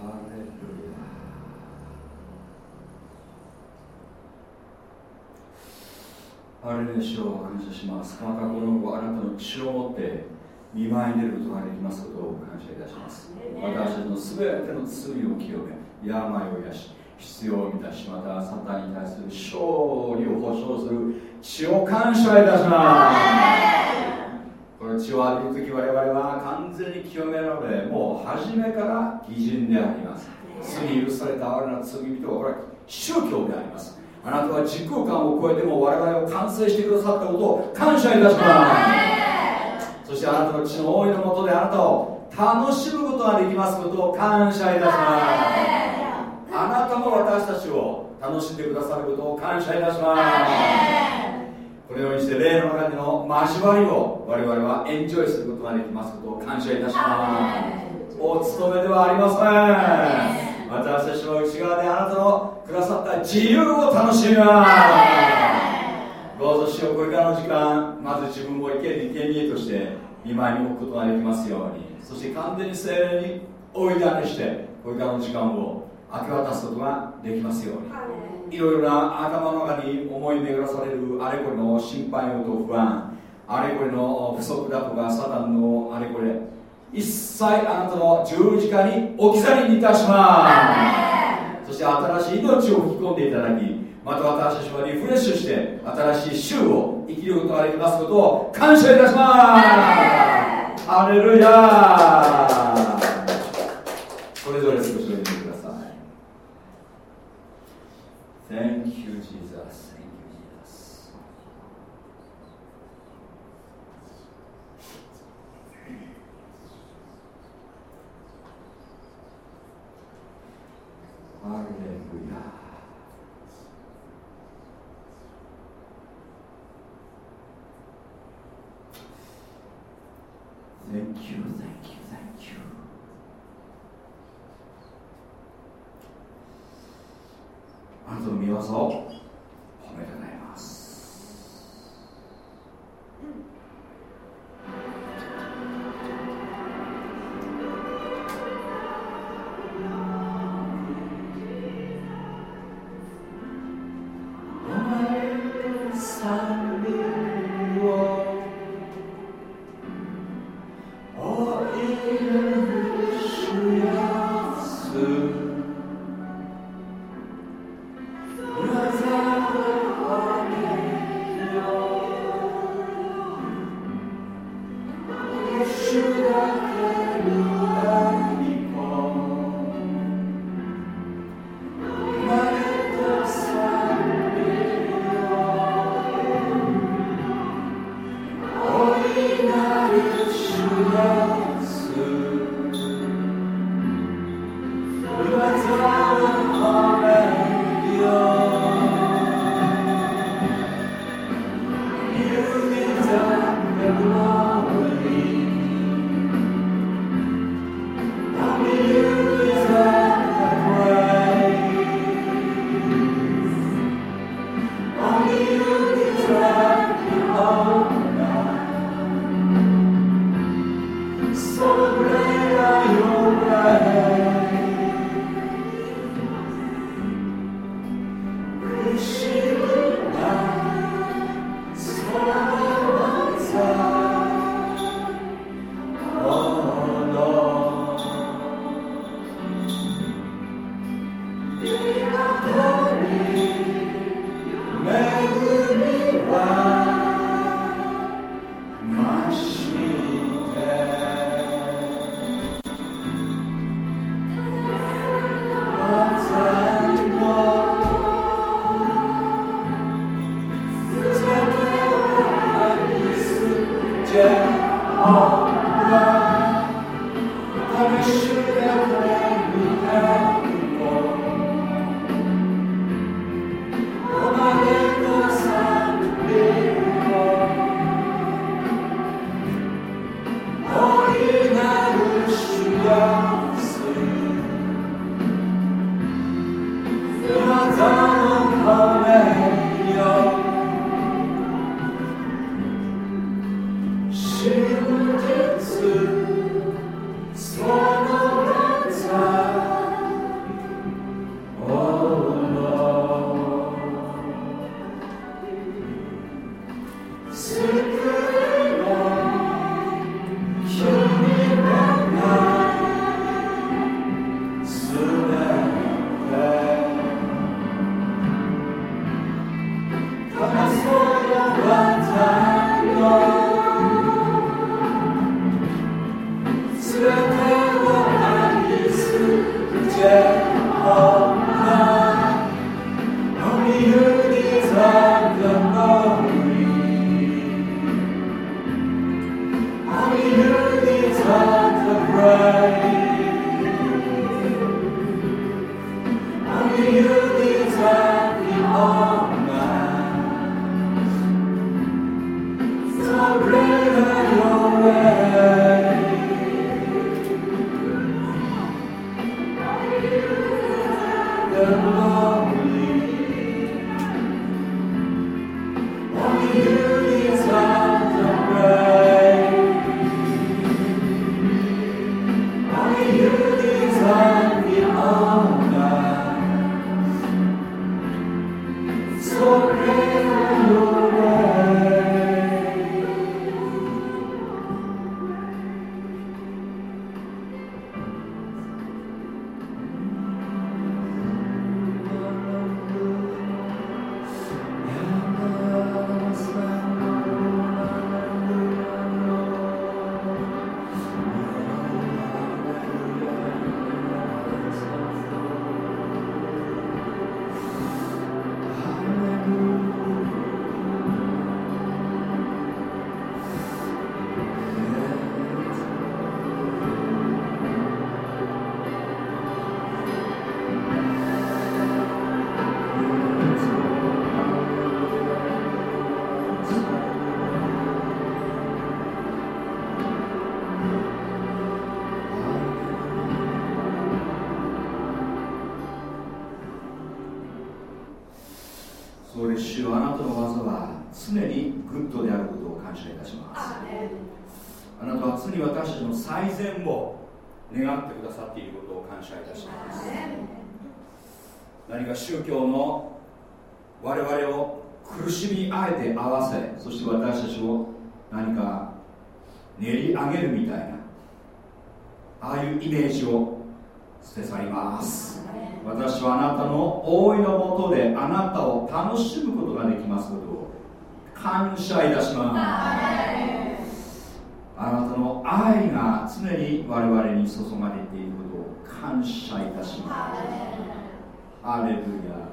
ハレルヤ。あれで主を感謝しますまたこの後あなたの血を持って見舞いに出ることができますことを感謝いたします私たちの全ての罪を清め病を癒し必要を満たしまたサタンに対する勝利を保証する血を感謝いたします血を浴びるとき我々は完全に清められもう初めから義人であります。罪許された我らの罪人はこれは宗教であります。あなたは時空間を超えても我々を完成してくださったことを感謝いたします。そしてあなたの血の大いのもとであなたを楽しむことができますことを感謝いたします。あなたも私たちを楽しんでくださることを感謝いたします。このようにして霊の中での交わりを我々はエンジョイすることができますことを感謝いたします。お務めではありません私たちの内側であなたのくださった自由を楽しみます。どうぞしようこれからの時間まず自分を生ける生贄として見舞いに置くことができますように。そして完全に精霊に追いだねしてこれからの時間を明け渡すことができますように。い。ろいろな頭の中に思い巡らされるあれこれの心配事不安。あれこれの不足だとかサタンのあれこれ。一切あなたの十字架に置き去りにいたします。そして新しい命を吹き込んでいただきまた私たちはリフレッシュして新しい週を生きることができますことを感謝いたします。ハレルヤはんぞみわさおめでなえます。主「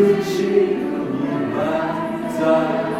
如今你满载在。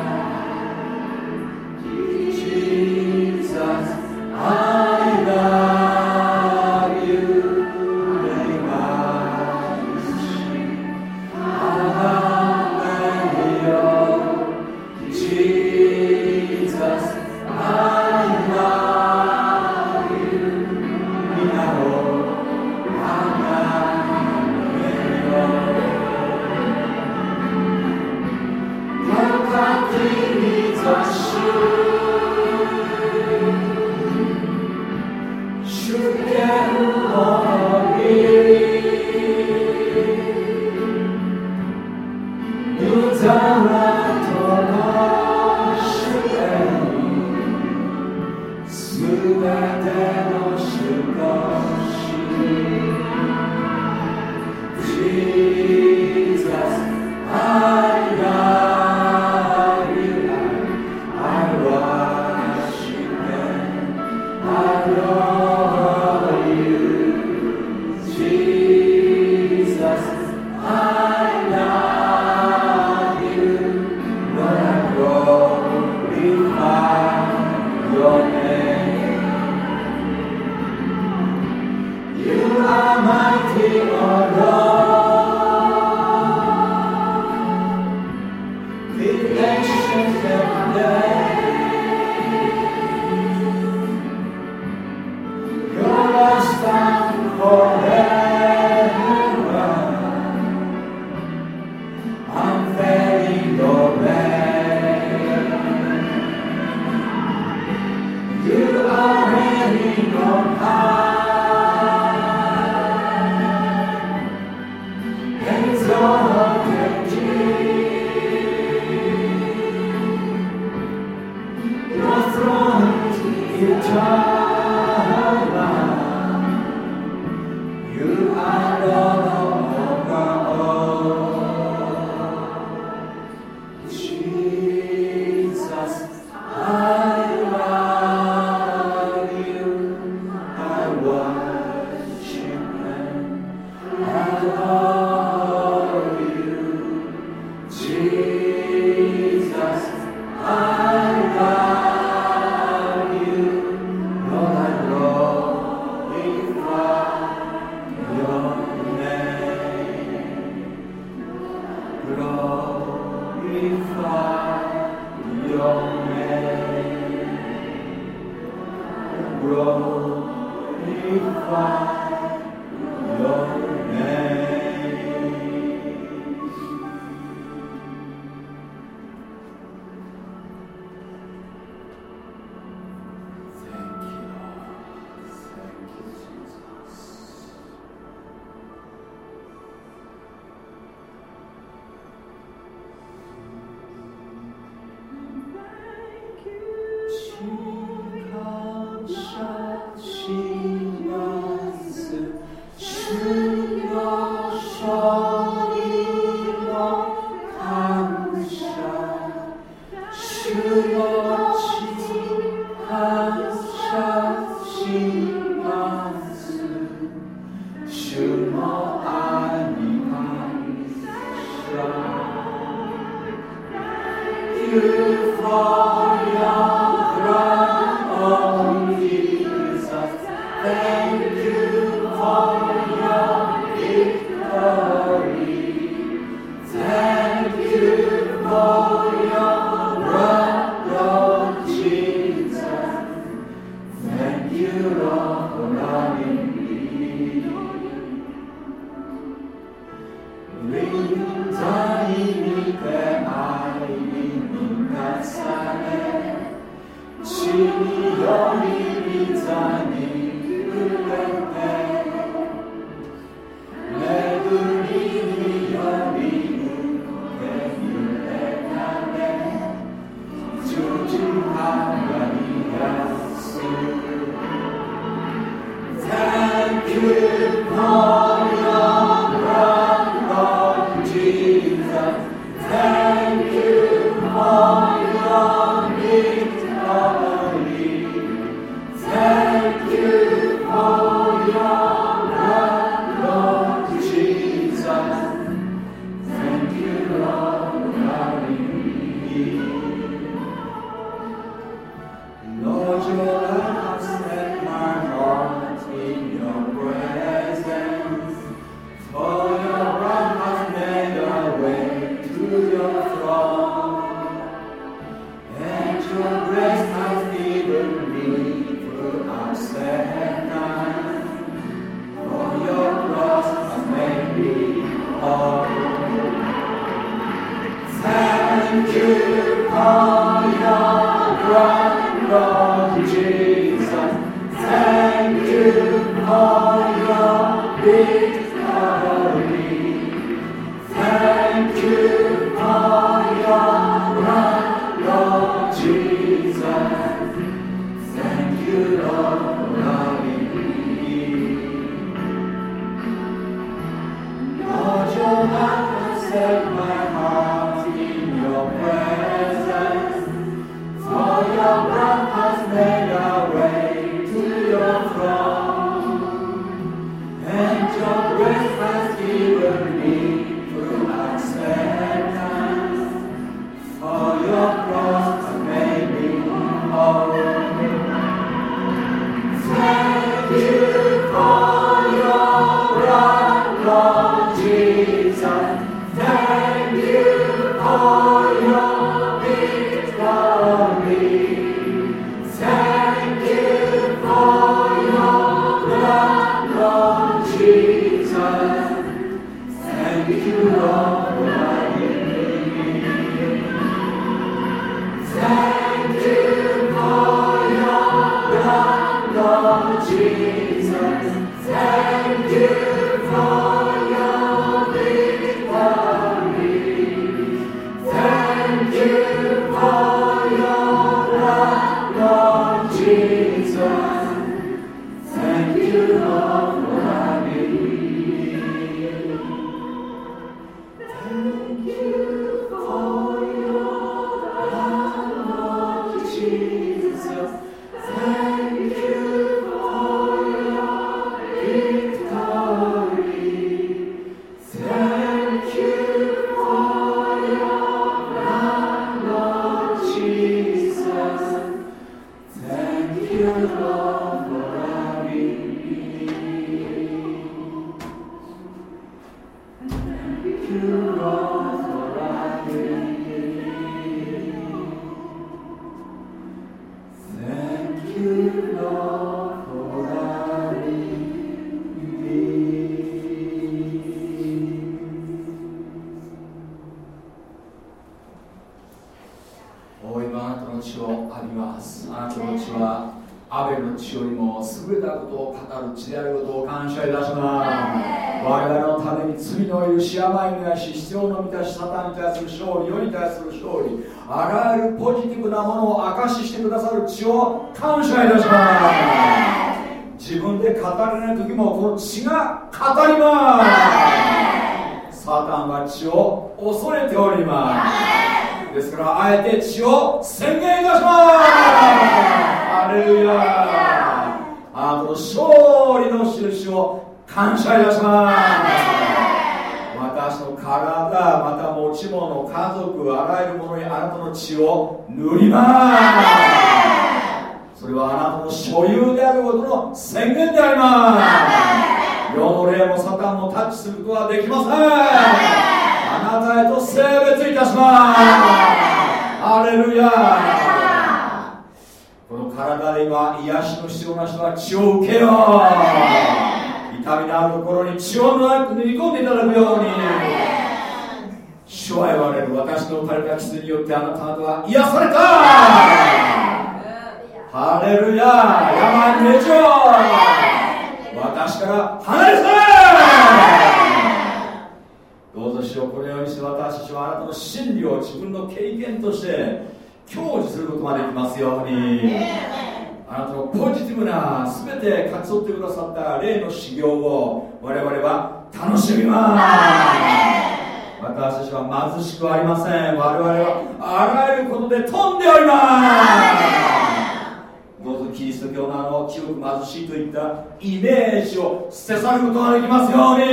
捨て去ることができますように。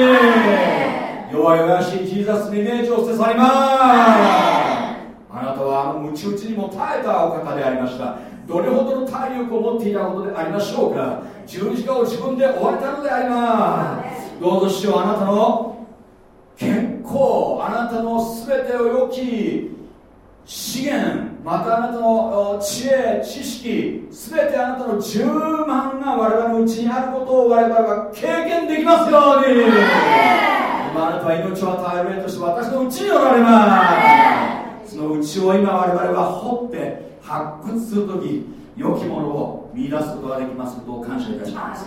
弱々しいジーザスにイメージを捨さります。あなたはあのムチ打ちにも耐えたお方でありました。どれほどの体力を持っていたことでありましょうか。十字架を自分で終われたのであります。どうぞしよあなたの健康あなたの全てを良き資源またあなたの知恵知識すべてあなたの十万が我々のうちにあることを我々は経験できますように、あなたは命を与えるとして私のうちにおられます、そのうちを今我々は掘って発掘するとき良きものを見出すことができますことを感謝いたします。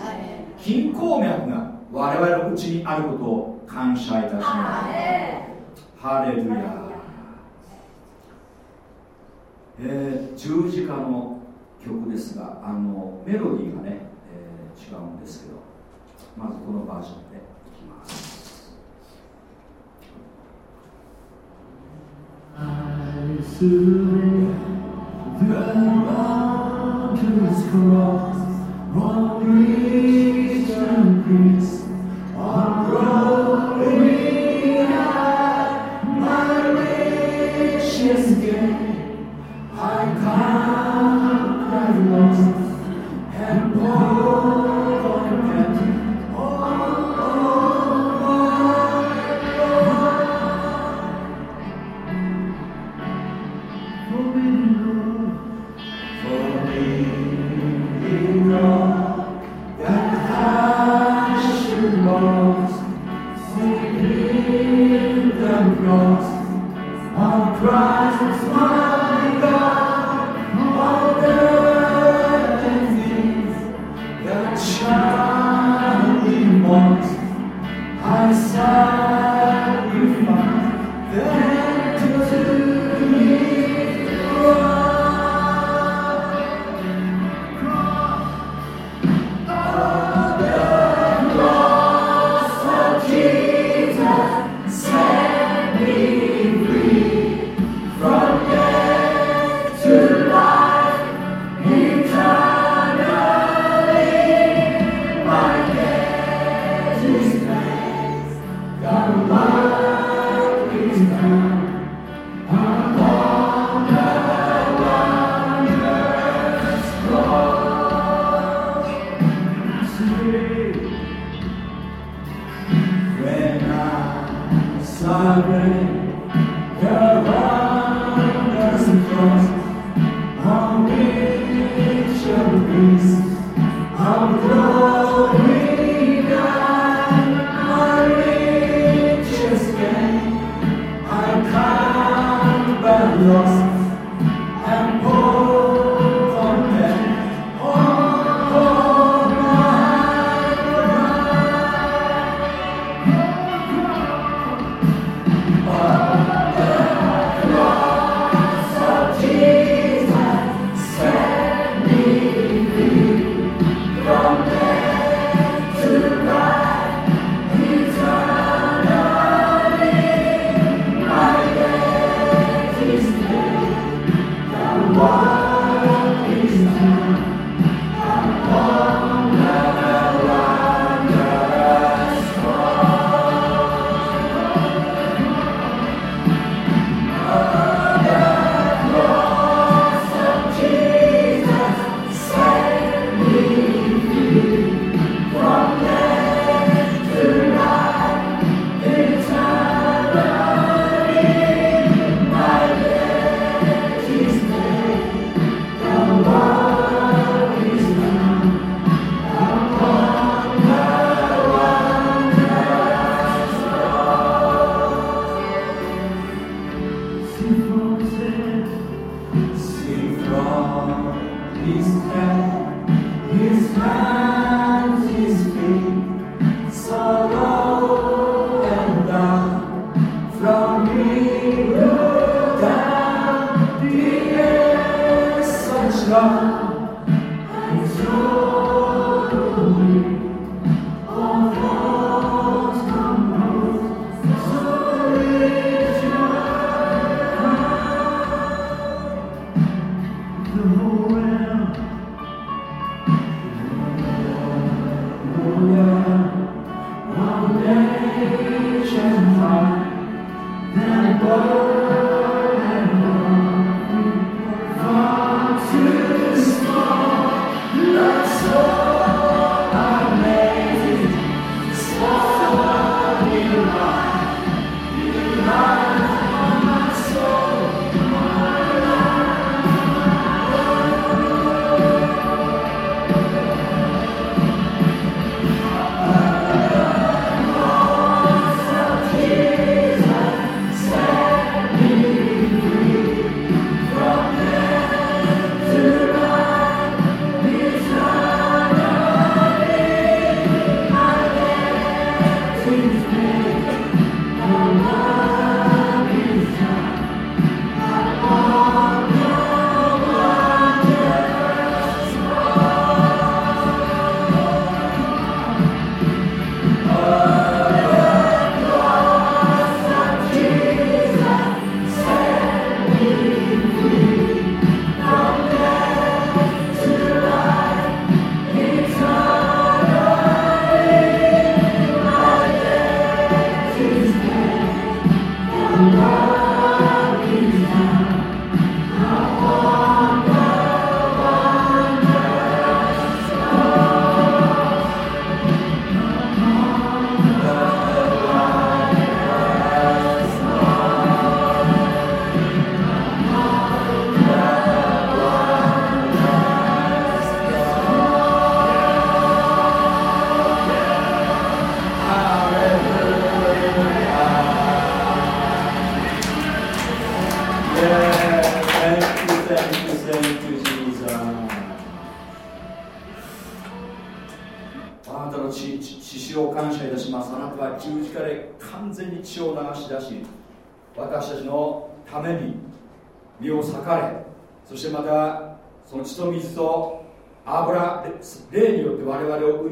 金鉱脈が我々のうちにあることを感謝いたします。ハレルヤえー、十字架の曲ですがあのメロディーがね、えー、違うんですけどまずこのバージョンでいきます愛する The mountains cross, one reach and peace, On cross. Amen.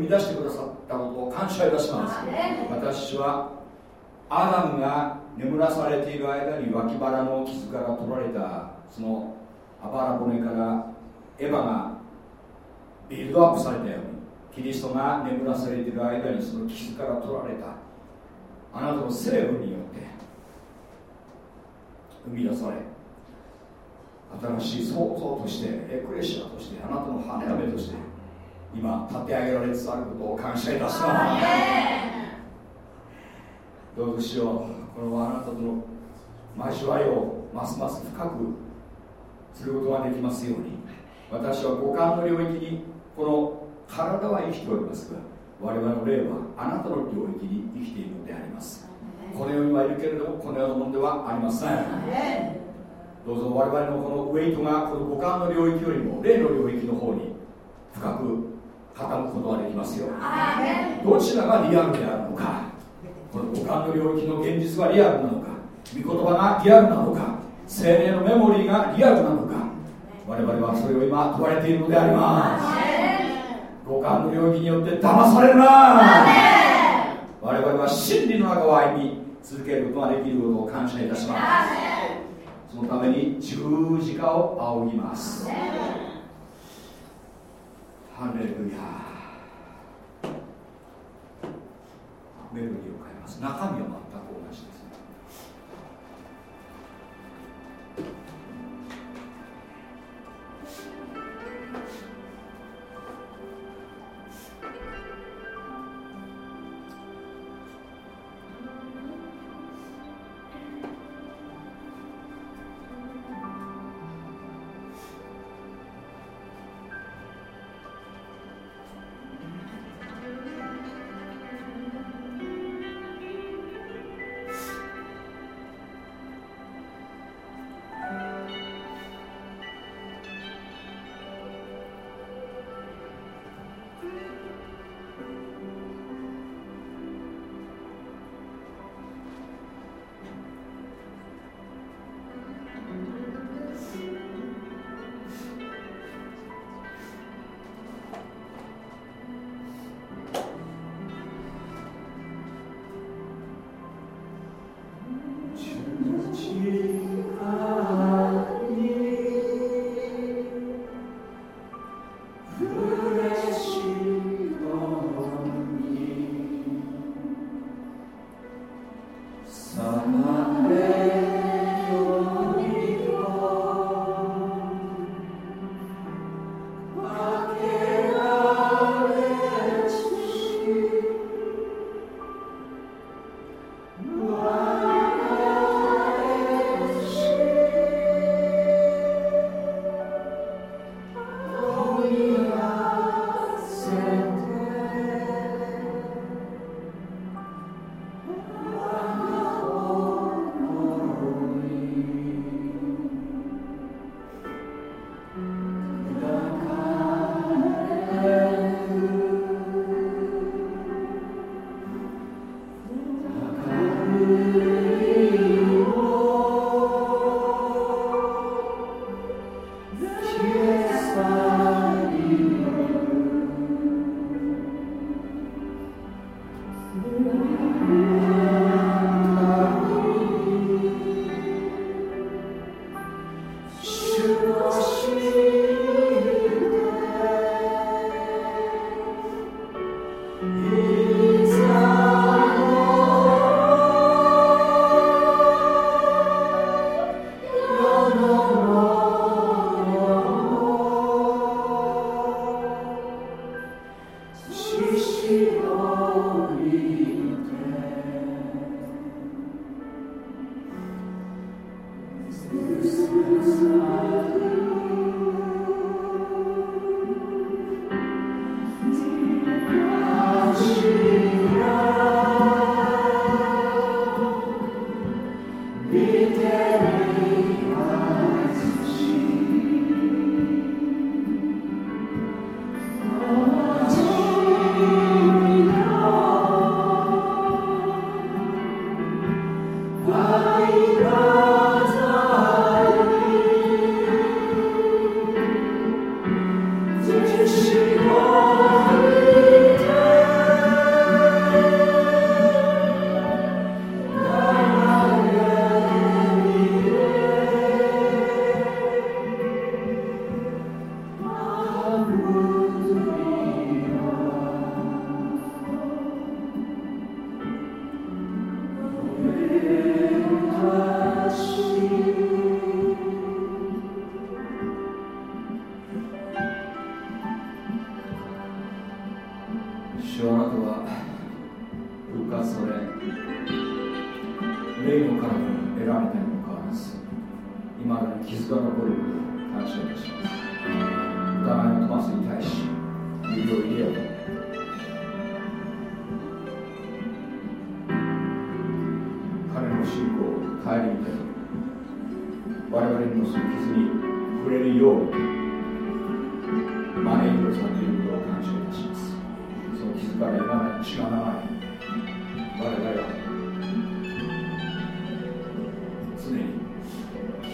み出してくださったことを感謝いたします。私はアダムが眠らされている間に脇腹の傷から取られたそのあばら骨からエヴァがビルドアップされたようにキリストが眠らされている間にその傷から取られた。あなたの成分によって生み出され新しい創造としてエクレシアとしてあなたの花嫁として今立て上げられつつあることを感謝いたします。どうぞしよう。このあなたとの毎週愛をますます深くすることができますように。私は五感の領域にこの体は生きておりますが我々の霊はあなたの領域に生きているのであります。この世にはいるけれどもこの世のものではありません。どうぞ我々のこのウェイトがこの五感の領域よりも霊の領域の方に深く傾くことができますよ。どちらがリアルであるのか。この五感の領域の現実はリアルなのか。御言葉がリアルなのか。精霊のメモリーがリアルなのか。我々はそれを今問われているのであります。五感の領域によって騙されるな。我々は真理の中を歩み続けることができることを感謝いたします。そのために十字架を仰ぎますハレルヤメロディーを変えます。中身は全く。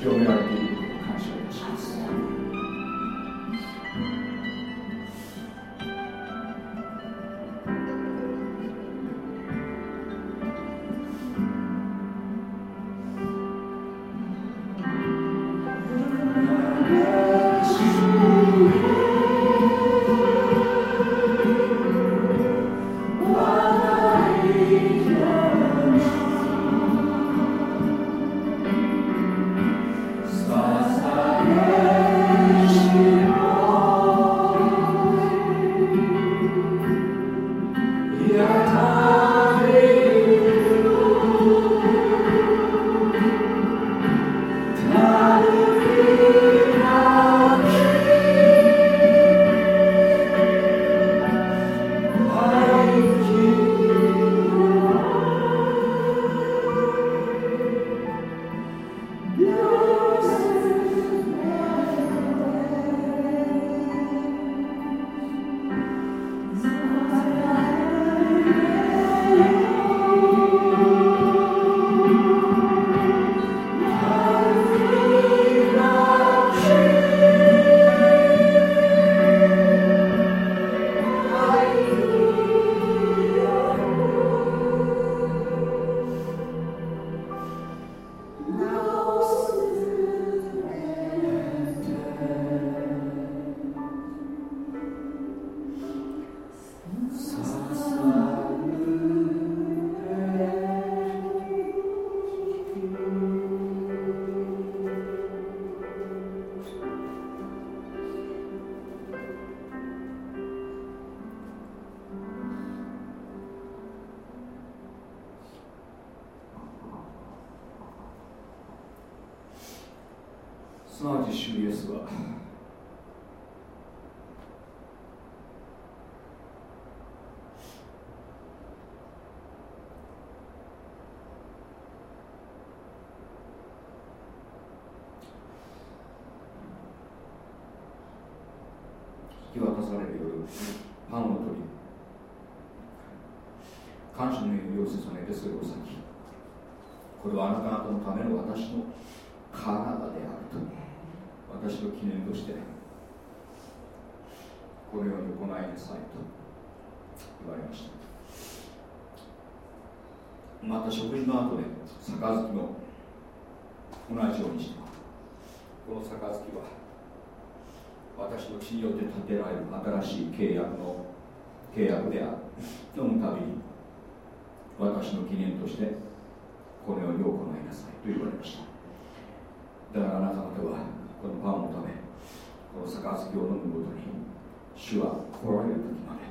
に清はあなた方のための私の体であると私の記念としてこのように行いなさいと言われました。また食事の後で杯も同じようにしてこの杯は私の血によって建てられる新しい契約の契約である飲むたびに私の記念としてこのように行いなさいと言われましただからあなた方はこのパンを食べこの杯を飲むごとに主は来られる時まで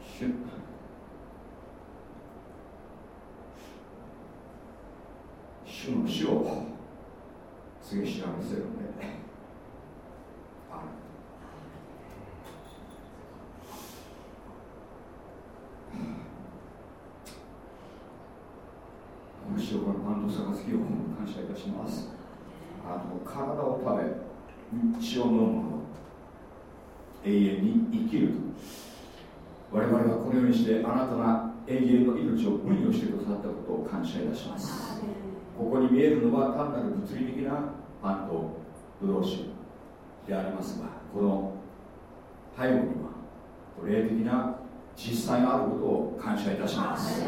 主主の死を告げ知らせるのである主をこのパンと杯を感謝いたしますあなたの体を食べ血を飲む者永遠に生きる我々はこのようにしてあなたが永遠の命を分与してくださったことを感謝いたします。ここに見えるのは単なる物理的なパンとブドウ酒でありますがこの背後には霊的な実際があることを感謝いたします。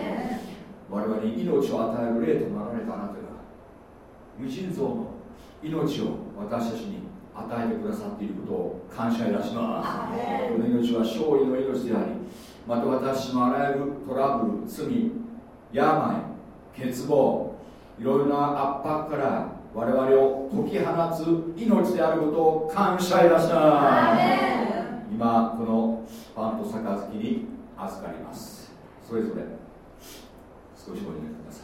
我々に命を与える霊となられたあなたが無尽蔵の命を私たちに与えてくださっていることを感謝いたします。この命は勝利の命でありまた私のあらゆるトラブル罪病欠乏いろいろな圧迫から我々を解き放つ命であることを感謝いたします。今このパンと杯に預かります。それぞれ少しお祈りください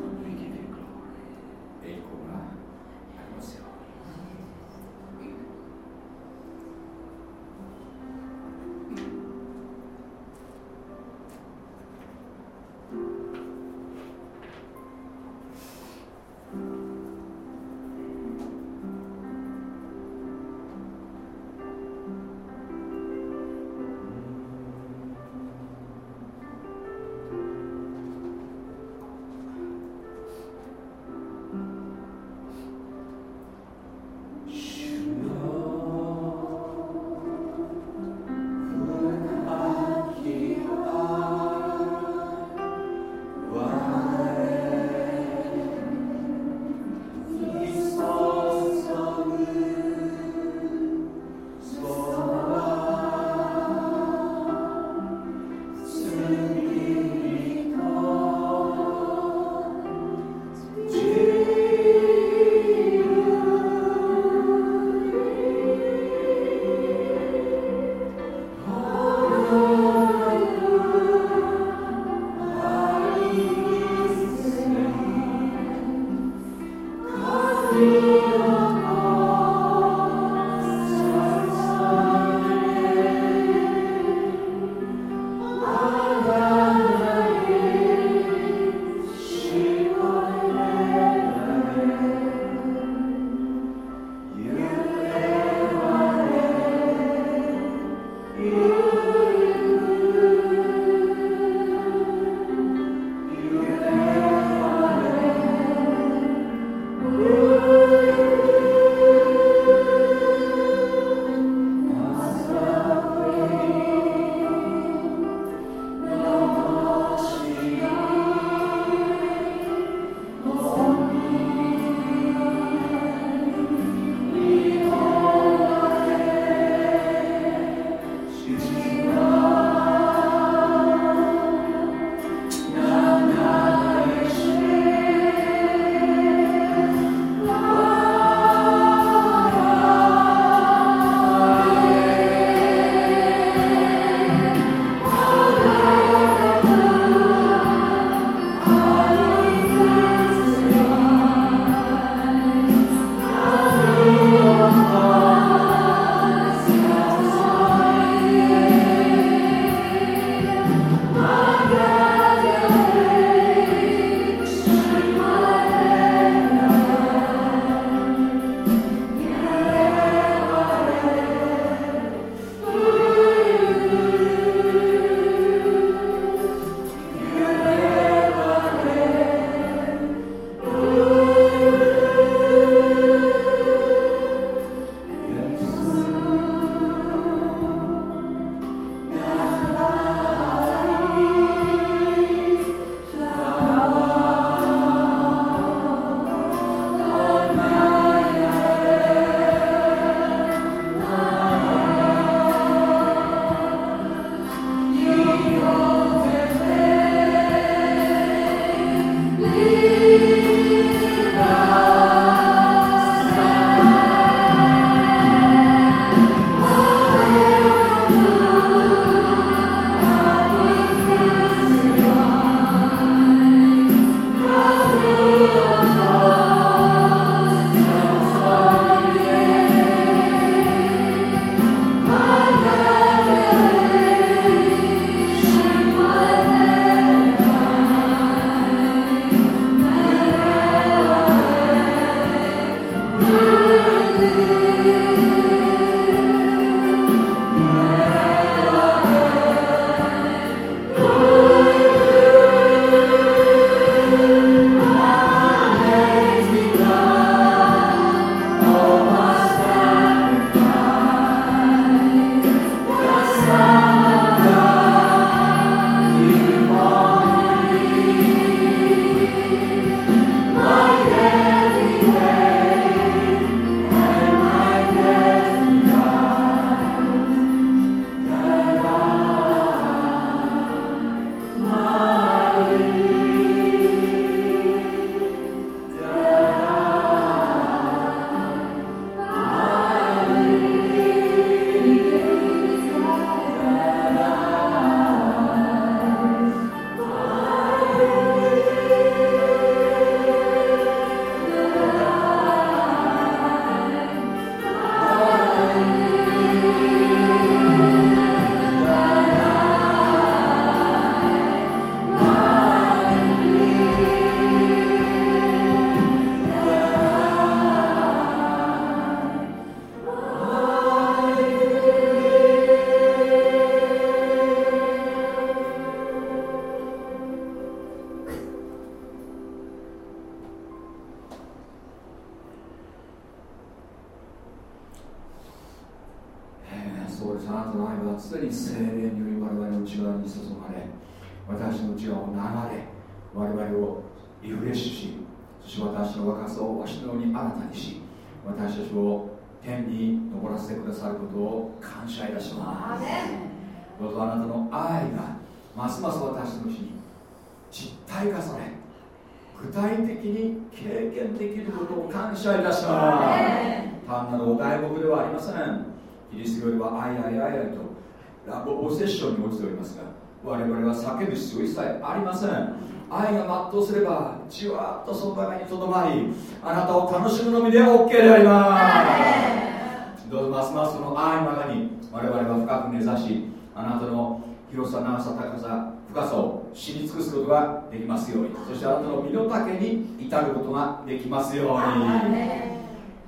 ありません。愛が全うすればじわっとその中にとどまりあなたを楽しむのみで OK であります。どうぞますますその愛の中に我々は深く根ざしあなたの広さ長さ高さ深さを知り尽くすことができますように。そしてあなたの身の丈に至ることができますように。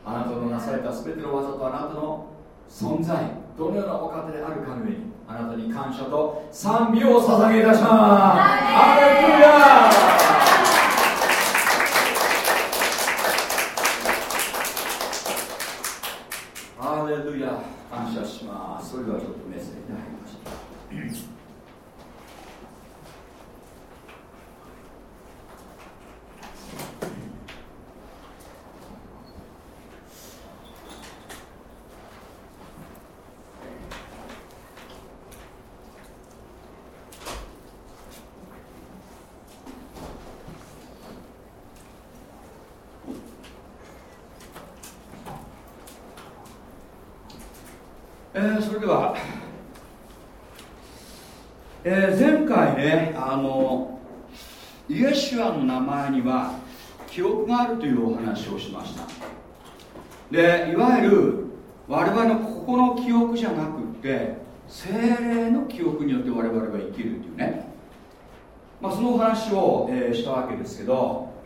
あなたのなされた全ての技とあなたの存在どのようなお方であるかの上にあなたに感謝と賛美を捧げいたします。アレルヤ。アレルヤ。感謝します。それではちょっとメッセージに入りましたえー、それでは、えー、前回ねあのイエシュアの名前には記憶があるというお話をしました。でいわゆる我々のここの記憶じゃなくて精霊の記憶によって我々は生きるっていうね、まあ、そのお話を、えー、したわけですけど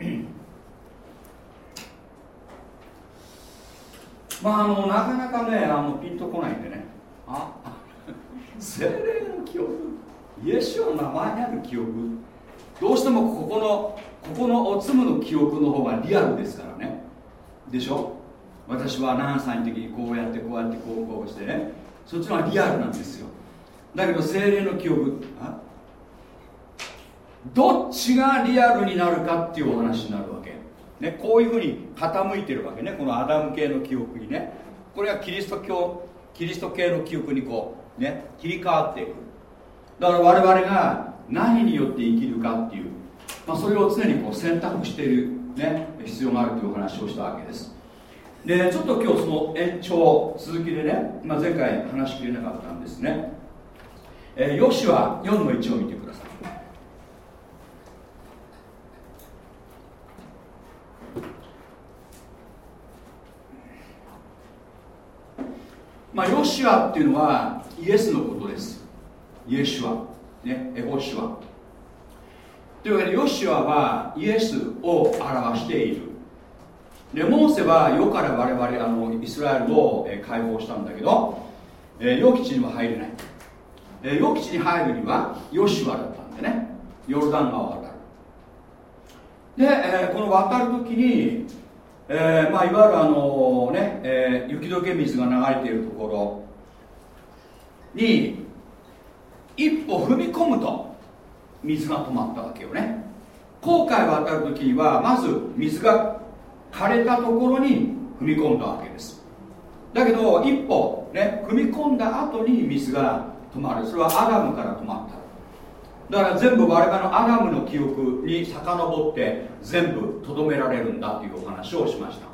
まああのなかなかねあのピンとこないんでね。あ 精霊の記憶？イエスの名前にある記憶？どうしてもここのここのおつむの記憶の方がリアルですからね。でしょ？私は何歳の時にこうやってこうやってこうこうしてね。そっちの方がリアルなんですよ。だけど精霊の記憶あ？どっちがリアルになるかっていうお話になるわけ。ね、こういうふうに傾いてるわけね。このアダム系の記憶にね。これがキリスト教キリスト系の記憶にこうね切り替わっていく。だから我々が何によって生きるかっていう、まあ、それを常にこう選択している、ね、必要があるというお話をしたわけです。でちょっと今日その延長続きでね、まあ、前回話しきれなかったんですね、えー、ヨシは4の1を見てください。まあ、ヨシュアっていうのはイエスのことです。イエシュア、ね、エホシュア。というわけでヨシュアはイエスを表している。でモーセは世から我々あのイスラエルを、解放したんだけど、えー、基地には入れない、えー、基地に入るにはヨシュアだったんでね。ヨルダン川を渡るで、え、この渡る時にえーまあ、いわゆるあのね、えー、雪解け水が流れているところに一歩踏み込むと水が止まったわけよね。航海を渡る時にはまず水が枯れたところに踏み込んだわけです。だけど一歩ね踏み込んだ後に水が止まる。それはアダムから止まった。だから全部我々のアダムの記憶に遡って全部とどめられるんだというお話をしました。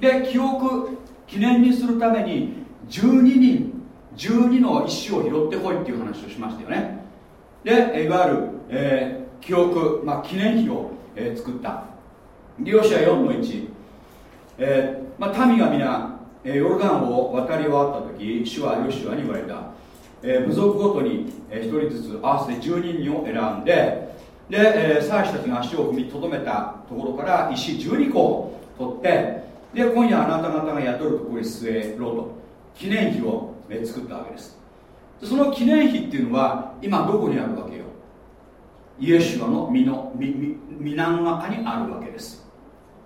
で記憶記念にするために12人12の石を拾ってこいっていう話をしましたよね。でいわゆる、えー、記憶、まあ、記念碑を、えー、作った。利用者4の1、えーまあ、民が皆、えー、ヨルダンを渡り終わった時主はヨシュアに言われた。えー、部族ごとに、えー、1人ずつ合わせて12人を選んでで、えー、祭司たちが足を踏みとどめたところから石12個を取ってで今夜あなた方が宿るところに据えろと。記念碑を、作ったわけです。でその記念碑っていうのは今どこにあるわけよ。イエシュアの身の身南中にあるわけです。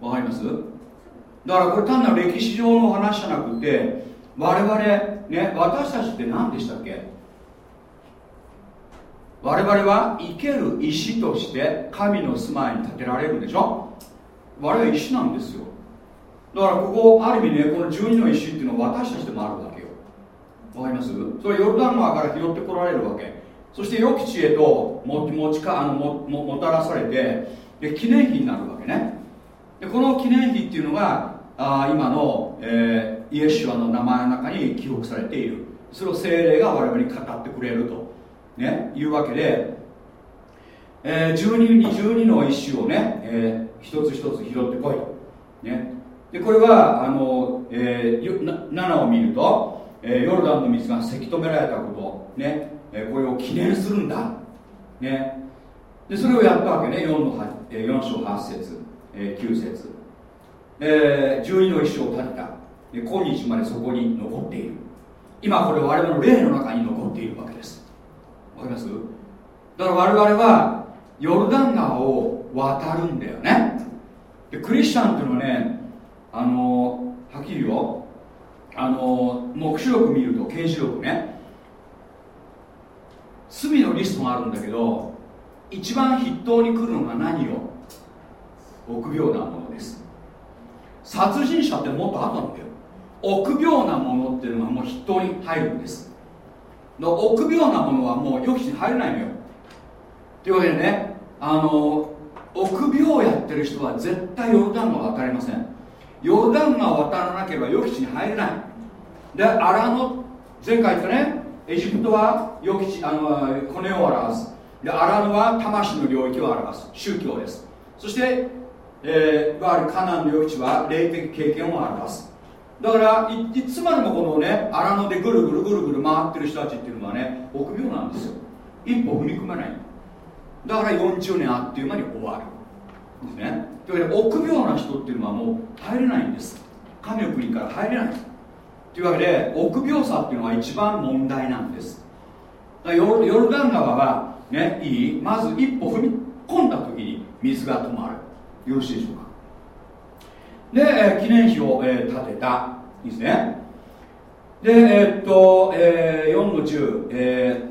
わかります？だからこれ単なる歴史上の話じゃなくて我々ね私たちって何でしたっけ？我々は生ける石として神の住まいに建てられるでしょ？我々石なんですよ。だからここある意味ねこの12の石っていうのは私たちでもあるわわかります？それヨルダン川から拾ってこられるわけ。そして良き地へと持ちかあのもももたらされてで記念碑になるわけね。でこの記念碑っていうのがあ今の、えー、イエシュアの名前の中に記録されている。それを精霊が我々に語ってくれると、ね、いうわけで、えー、12, 12の石をね、えー、一つ一つ拾ってこい、ね、でこれはあの、えー、7を見ると、え、ヨルダンの水がせき止められたこと、ねえ、これを記念するんだ、ね、でそれをやったわけね。4, の4章8節、え、9節、えー、12の石を建てた。で今日までそこに残っている。今これ我々の霊の中に残っているわけです。わかります？だから我々はヨルダン川を渡るんだよね。でクリスチャンっていうのはねあのはっきりよ。あの目視録見ると刑事録ね。罪のリストがあるんだけど一番筆頭に来るのが何を臆病なものです。殺人者ってもっと後なんだよ。臆病なものっていうのはもう筆頭に入るんです。の臆病なものはもう予期しに入れないのよ。というわけでねあの臆病やってる人は絶対ヨルダン川渡れません。ヨルダン川渡らなければ予期地に入れない。でアラノ前回言ったねエジプトは予期地あのコネを表す。でアラノは魂の領域を表す。宗教です。そして、えー、いわゆるカナンの予期は霊的経験を表す。だからいいつまでもこのね荒野でぐるぐるぐるぐる回ってる人たちっていうのはね臆病なんですよ。一歩踏み込めない。だから40年あっという間に終わる。ですね。というわけで臆病な人っていうのはもう入れないんです。神の国から入れない。というわけで臆病さっていうのが一番問題なんです。ヨルダン川はねいいまず一歩踏み込んだ時に水が止まる。よろしいでしょうか。で記念碑を、えー、建てた。いいですね。でえー、っと、えー、4の10、えー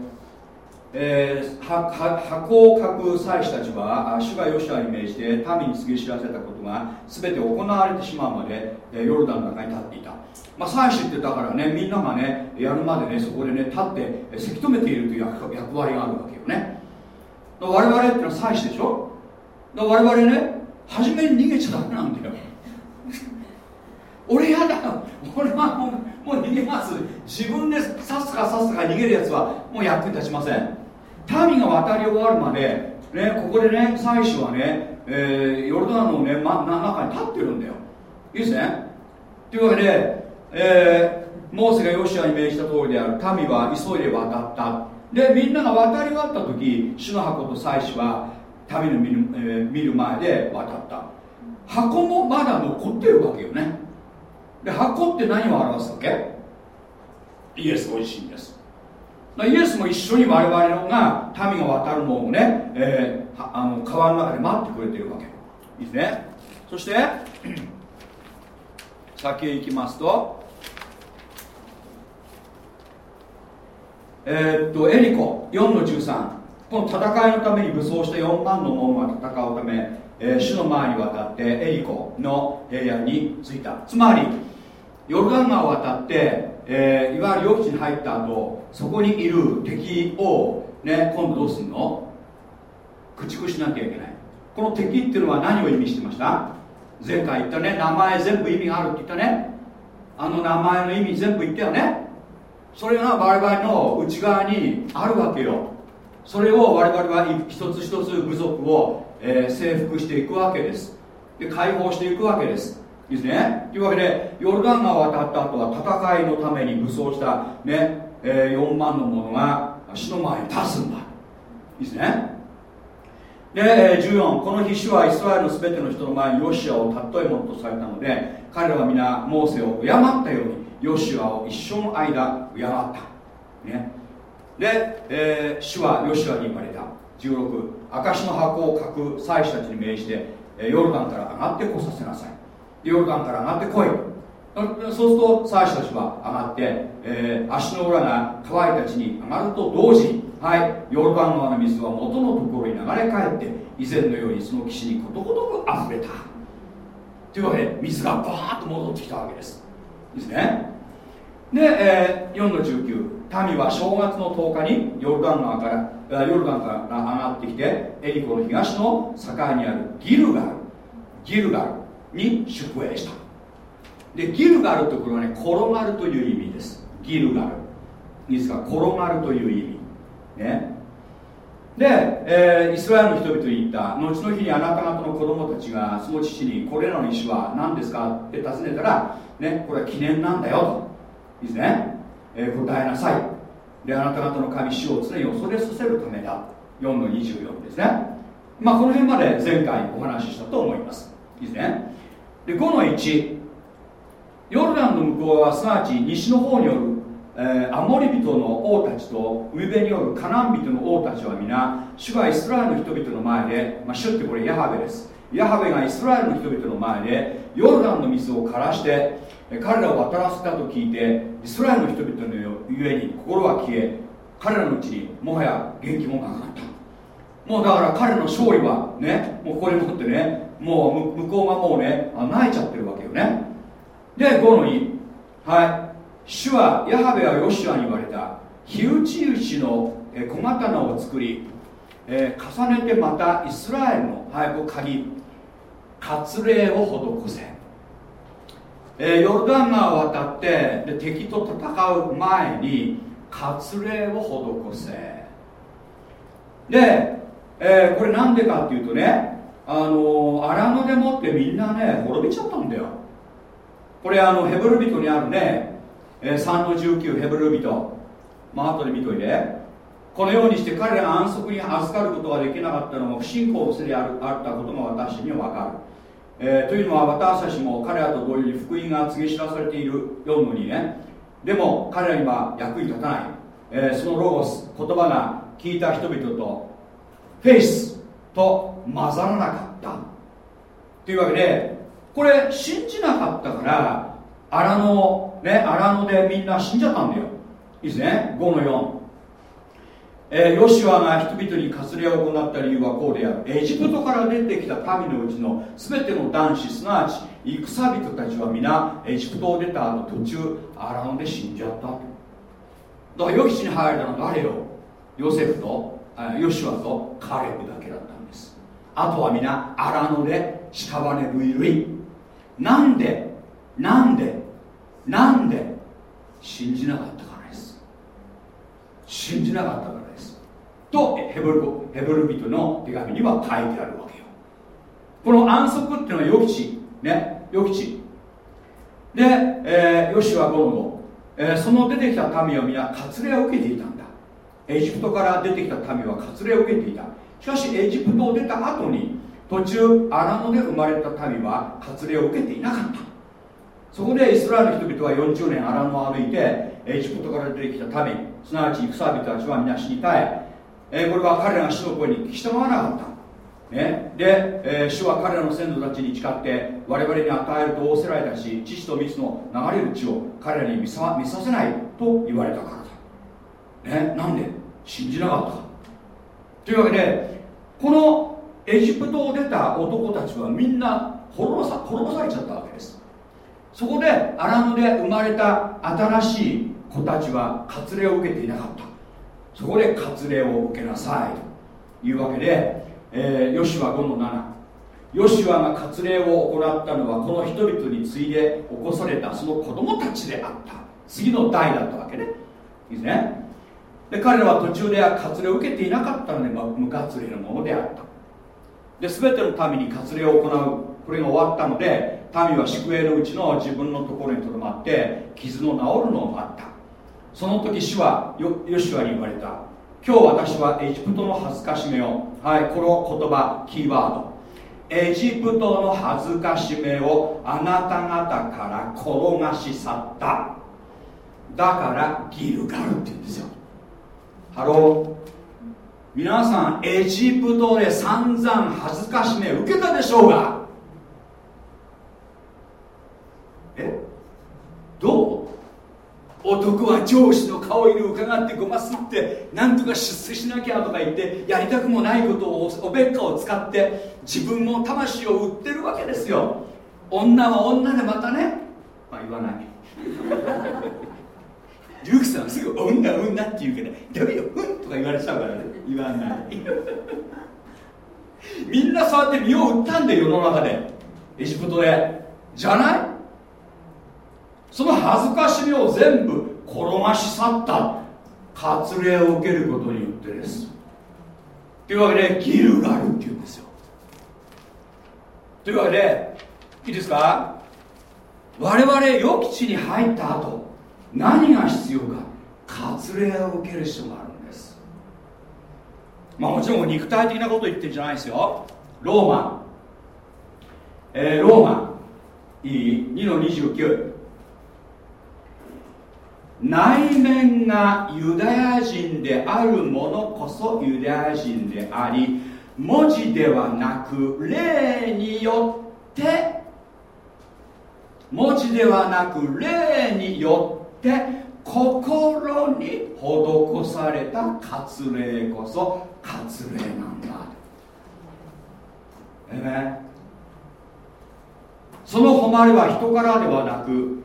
えー、箱を書く祭司たちは主がヨシアに命じて民に告げ知らせたことが全て行われてしまうまで、え、ヨルダンの中に立っていた、まあ、祭司ってだからねみんながねやるまでねそこでね立ってせき止めているという役割があるわけよね。我々ってのは祭司でしょ？我々ね初めに逃げちゃダメなんだよ。俺やだ。俺はもうもう逃げます。自分でさすかさすか逃げるやつはもう役に立ちません。民が渡り終わるまで、ね、ここでね祭司はね、えー、ヨルダンの、ねま、中に立ってるんだよ。いいですね？というわけで、えー、モーセがヨシアに命じた通りである。民は急いで渡った。でみんなが渡り終わった時主の箱と祭司は民の見る,、えー、見る前で渡った。箱もまだ残ってるわけよね。で箱って何を表すわけ？イエスご自身です。イエスも一緒に我々が民が渡るのをね、えー、あの川の中で待ってくれてるわけ。いいですね。そして 先へ行きますとえー、っとエリコ4の13この戦いのために武装した4万の門が戦うため、えー、主の前に渡ってエリコの平野に着いた。つまりヨルダン川を渡って、えー、いわゆる予期地に入った後そこにいる敵を、ね、今度どうするの？駆逐しなきゃいけない。この敵っていうのは何を意味してました？前回言ったね名前全部意味があるって言ったね。あの名前の意味全部言ったよね。それが我々の内側にあるわけよ。それを我々は一つ一つ部族を、えー、征服していくわけです。で解放していくわけです。いいですね。というわけでヨルダン川渡った後は戦いのために武装したね、えー、4万の者が死の前に立つんだ。いいですね。で、えー、14この日主はイスラエルの全ての人の前にヨシアを尊いものとされたので彼らは皆モーセを敬ったようにヨシアを一生の間敬った。ね。で、えー、主はヨシアに言われた。16証の箱を書く祭司たちに命じてヨルダンから上がってこさせなさい。ヨルダンから上がってこい。そうすると祭司たちは上がって、えー、足の裏が乾いた地に上がると同時にはいヨルダン川の水は元のところに流れ返って以前のようにその岸にことごとく溢れた。というわけで水がバーッと戻ってきたわけです。ですね。で、えー、4の19民は正月の10日にヨルダン川からヨルダンから上がってきてエリコの東の境にあるギルガル。ギルガル。に宿営した。でギルガルところはね転がるという意味です。ギルガルいいですか？転がるという意味。ね。で、えー、イスラエルの人々に言った。後の日にあなた方の子供たちがその父にこれらの石は何ですか？って尋ねたら、ね、これは記念なんだよと。いいですね、えー、答えなさい。であなた方の神主を常に恐れさせるためだ。4の24ですね。まあこの辺まで前回お話ししたと思います。いいですね。で5の1ヨルダンの向こうはすなわち西の方による、えー、アモリ人の王たちと海辺によるカナン人の王たちは皆主がイスラエルの人々の前で、まあ、主ってこれヤハベです。ヤハベがイスラエルの人々の前でヨルダンの水を枯らして彼らを渡らせたと聞いてイスラエルの人々のゆえに心は消え彼らのうちにもはや元気もなくなった。もうだから彼の勝利はねもうこれ持ってねもう向こうがもうね泣いちゃってるわけよね。で5の2はい。主はヤハベはヨシュアに言われた。火打ち石の小刀を作り、えー、重ねてまたイスラエルの、はい、こう鍵割礼を施せ、えー、ヨルダン川を渡ってで敵と戦う前に割礼を施せ。で、えー、これなんでかっていうとねあの荒野でもってみんなね滅びちゃったんだよ。これあのヘブル人にあるね、3の19ヘブル人。まあ後で見といてこのようにして彼らが安息に預かることができなかったのも不信仰のせいであったことも私には分かる、えー、というのは私たちも彼らと同様に福音が告げ知らされている4のにね。でも彼らには役に立たない、えー、そのロゴス言葉が聞いた人々とフェイスと混ざらなかった。というわけでこれ信じなかったから荒野ね荒野でみんな死んじゃったんだよ。いいですね。5の4えー、ヨシュアが人々にかすれを行った理由はこうである。エジプトから出てきた民のうちの全ての男子すなわち戦人たちは皆エジプトを出た後途中荒野で死んじゃった。だから予期地に入れたのは誰よヨセフとヨシュアとカレブだけだった。あとは皆荒野で屍類。類なんでなんでなんで信じなかったからです。信じなかったからです。とヘブルヘブル人の手紙には書いてあるわけよ。この安息っていうのは予期ね予期で、えー、ヨシュア5の、えー、その出てきた民は皆割礼を受けていたんだ。エジプトから出てきた民は割礼を受けていた。しかしエジプトを出た後に途中荒野で生まれた民は割礼を受けていなかった。そこでイスラエルの人々は40年荒野を歩いてエジプトから出てきた民すなわち戦人たちは皆死に絶ええ、これは彼らが主の声に聞き従わなかった、ね、で、えー、主は彼らの先祖たちに誓って我々に与えると仰せられたし父と蜜の流れる地を彼らに見さ見させないと言われたからだ、ね、なんで？信じなかった。というわけでこのエジプトを出た男たちはみんな滅ぼさ滅ぼされちゃったわけです。そこで荒野で生まれた新しい子たちは割礼を受けていなかった。そこで割礼を受けなさい。というわけで、えー、ヨシュア5の7ヨシュアが割礼を行ったのはこの人々に次いで起こされたその子供たちであった。次の代だったわけね。いいですね。で彼らは途中で割礼を受けていなかったのでま無割礼のものであった。で全ての民に割礼を行うこれが終わったので民は宿営のうちの自分のところにとどまって傷の治るのを待った。その時主はヨシュアに言われた。今日私はエジプトの恥ずかしめをはいこの言葉キーワード。エジプトの恥ずかしめをあなた方から転がし去った。だからギルガルって言うんですよ。 Hello。皆さんエジプトで散々恥ずかしめ受けたでしょうが。え？どう？男は上司の顔色を伺ってごますってなんとか出世しなきゃとか言ってやりたくもないことをおべっかを使って自分の魂を売ってるわけですよ。女は女でまたね。まあ言わない。リュウクさんはすぐ女女って言うけどダメようんとか言われちゃうからね言わないみんなそうやって身を売ったんだよ世の中でエジプトで。じゃない？その恥ずかしみを全部転がし去った。割礼を受けることによってです。というわけでギルガルっていうんですよ。というわけでいいですか？我々予期地に入った後何が必要か割礼を受ける必要があるんです。まあもちろん肉体的なこと言ってるんじゃないですよ。ローマ。えー、ローマ。2の29内面がユダヤ人である者こそユダヤ人であり文字ではなく霊によって文字ではなく霊によってって心に施された割礼こそ割礼なんだ。えねその誉れは人からではなく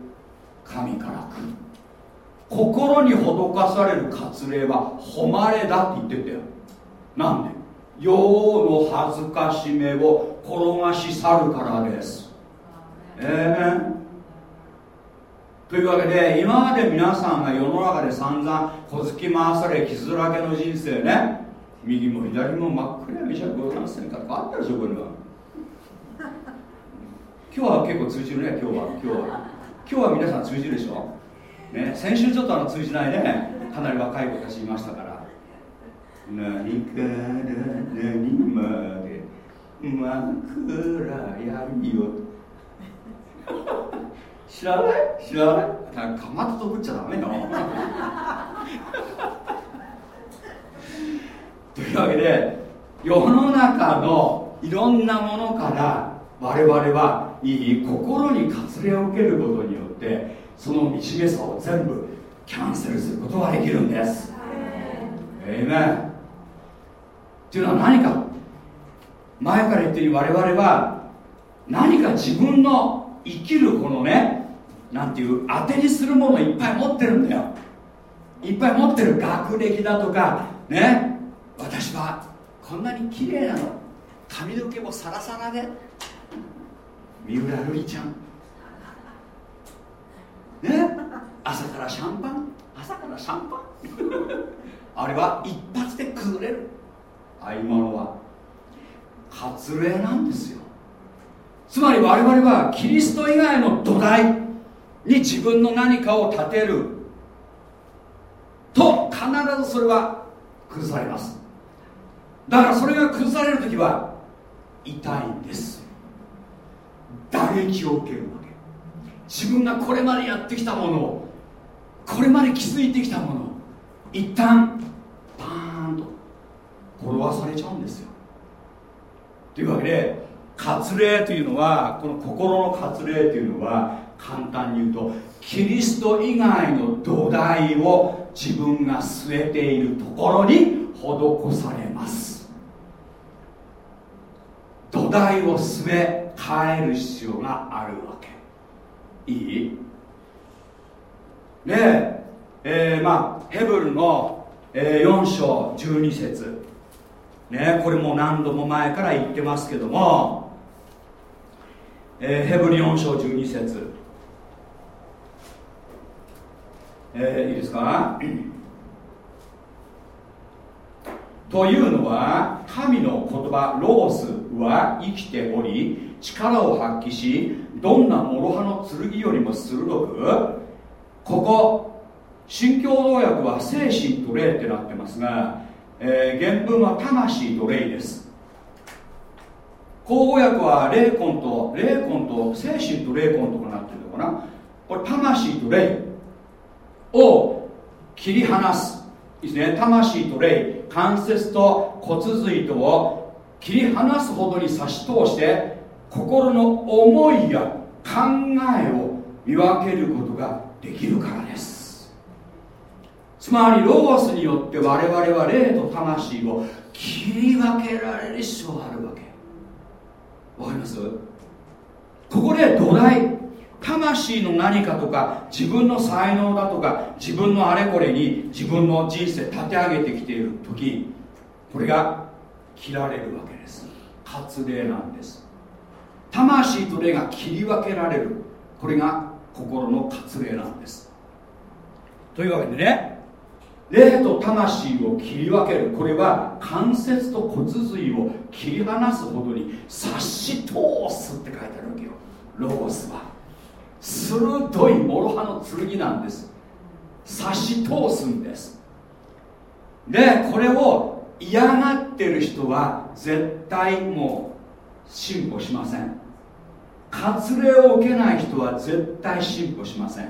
神から来る。心に施される割礼は誉れだって言ってんだよ。なんで？世の恥ずかしめを転がし去るからです。ええー、というわけで今まで皆さんが世の中で散々小突き回され傷だらけの人生ね。右も左も真っ暗闇じゃございませんか。あったでしょこれは。今日は結構通じるね今日は。今日は今日は皆さん通じるでしょ。ね、先週ちょっとあの通じないね。かなり若い子たちいましたから。何から何まで真っ暗闇よ知らない？知らない？かまととぶっちゃダメよ。というわけで世の中のいろんなものから我々はいい心に割礼を受けることによってその惨めさを全部キャンセルすることができるんです。えいめんっていうのは何か？前から言ってる我々は何か自分の生きるこのねなんていう当てにするものいっぱい持ってるんだよ。いっぱい持ってる学歴だとかね。私はこんなに綺麗なの。髪の毛もサラサラで。三浦瑠麗ちゃん。ね。朝からシャンパン。朝からシャンパン。あれは一発で崩れる。ああいうものは。割礼なんですよ。つまり我々はキリスト以外の土台。に自分の何かを立てる。と必ずそれは崩されます。だからそれが崩される時は痛いんです。打撃を受けるわけ。自分がこれまでやってきたものをこれまで築いてきたものを一旦パーンと転がされちゃうんですよ。というわけで割礼というのはこの心の割礼というのは簡単に言うとキリスト以外の土台を自分が据えているところに施されます。土台を据え変える必要があるわけ。いい？で、え。ー、まあヘブルの、えー、4章12節。ねこれも何度も前から言ってますけども、えー、ヘブル4章12節。えー、いいですか？というのは神の言葉ロースは生きており力を発揮しどんな諸刃の剣よりも鋭くここ新共同訳は精神と霊ってなってますが、えー、原文は魂と霊です。口語訳は霊魂と霊魂と精神と霊魂とかなってるのかな？これ魂と霊を切り離す。ですね魂と霊関節と骨髄とを切り離すほどに差し通して心の思いや考えを見分けることができるからです。つまりロゴスによって我々は霊と魂を切り分けられる必要があるわけ。わかります？ここで土台。魂の何かとか自分の才能だとか自分のあれこれに自分の人生立て上げてきている時これが切られるわけです。割礼なんです。魂と霊が切り分けられる。これが心の割礼なんです。というわけでね霊と魂を切り分ける。これは関節と骨髄を切り離すほどに差し通すって書いてあるわけよ。ロゴスは。鋭い諸刃の剣なんです。差し通すんです。でこれを嫌がってる人は絶対もう進歩しません。割礼を受けない人は絶対進歩しません。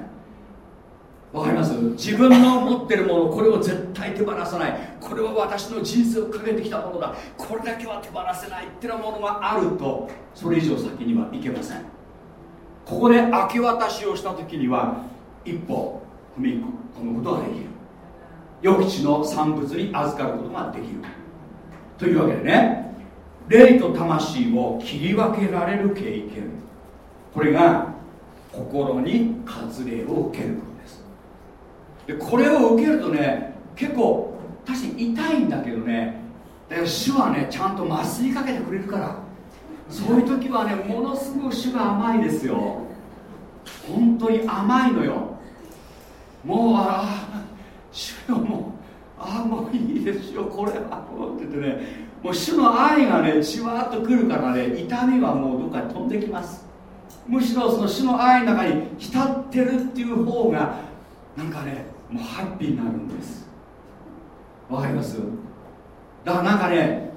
わかります？自分の持ってるものこれを絶対手放さない。これは私の人生をかけてきたものだ。これだけは手放せないっていうものがあるとそれ以上先にはいけません。ここで明け渡しをした時には一歩踏み込むことができる。予期地の産物に預かることができる。というわけでね霊と魂を切り分けられる経験。これが心に割礼を受けることです。でこれを受けるとね結構確かに痛いんだけどねだから主はねちゃんと麻酔かけてくれるから。そういう時はねものすごく主が甘いですよ。本当に甘いのよ。もうああ主よもうああもういいですよこれはもうって言ってね。もう主の愛がねじわっとくるからね痛みはもうどっかに飛んできます。むしろその主の愛の中に浸ってるっていう方がなんかねもうハッピーになるんです。わかります？だからなんかね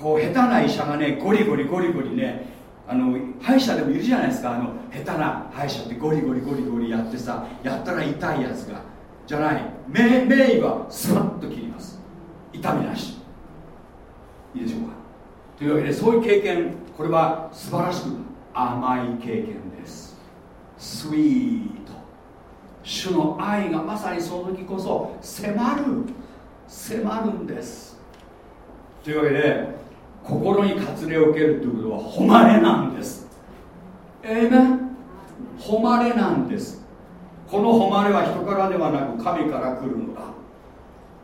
こう下手な医者がねゴリゴリゴリゴリねあの歯医者でもいるじゃないですか。あの下手な歯医者ってゴリゴリゴリゴリやってさやったら痛いやつが。じゃない。名名医はスラッと切ります。痛みなし。いいでしょうか。というわけでそういう経験これは素晴らしく甘い経験です。スイート。主の愛がまさにその時こそ迫る。迫るんです。というわけで心に割礼を受けるということは誉れなんです。ええね誉れなんです。この誉れは人からではなく神から来るのだ。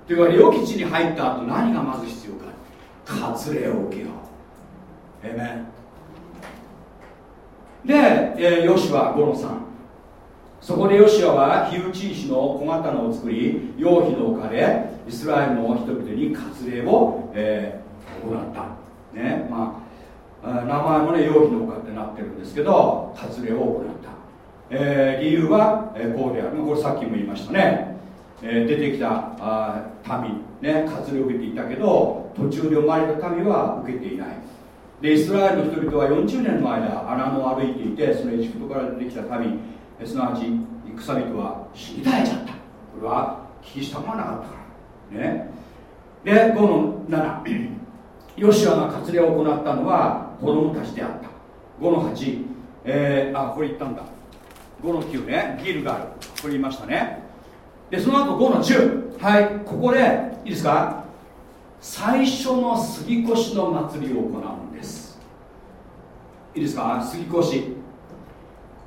というわけで予期地に入った後何がまず必要か。割礼を受けよう。ええねで、えー、ヨシは5の3そこでヨシアは火打ち石の小刀を作り陽日の丘でイスラエルの人々に割礼を、えー、行った。ねまあ名前もね陽日の丘ってなってるんですけど割礼を行った、えー、理由は、えー、こうである。これさっきも言いましたね、えー、出てきたあ民ね割礼を受けていたけど途中で生まれた民は受けていない。でイスラエルの人々は40年の間穴を歩いていてそのエジプトから出てきた民すなわち戦人は死に絶えちゃった。これはキリストがなかったから。ね。で5の7ヨシアが割礼を行ったのは子供たちであった。5の8、えー、あこれ言ったんだ。5の9ね。ギルガルこれ言いましたね。でその後5の10はい。ここでいいですか？最初の杉越の祭りを行うんです。いいですか？杉越。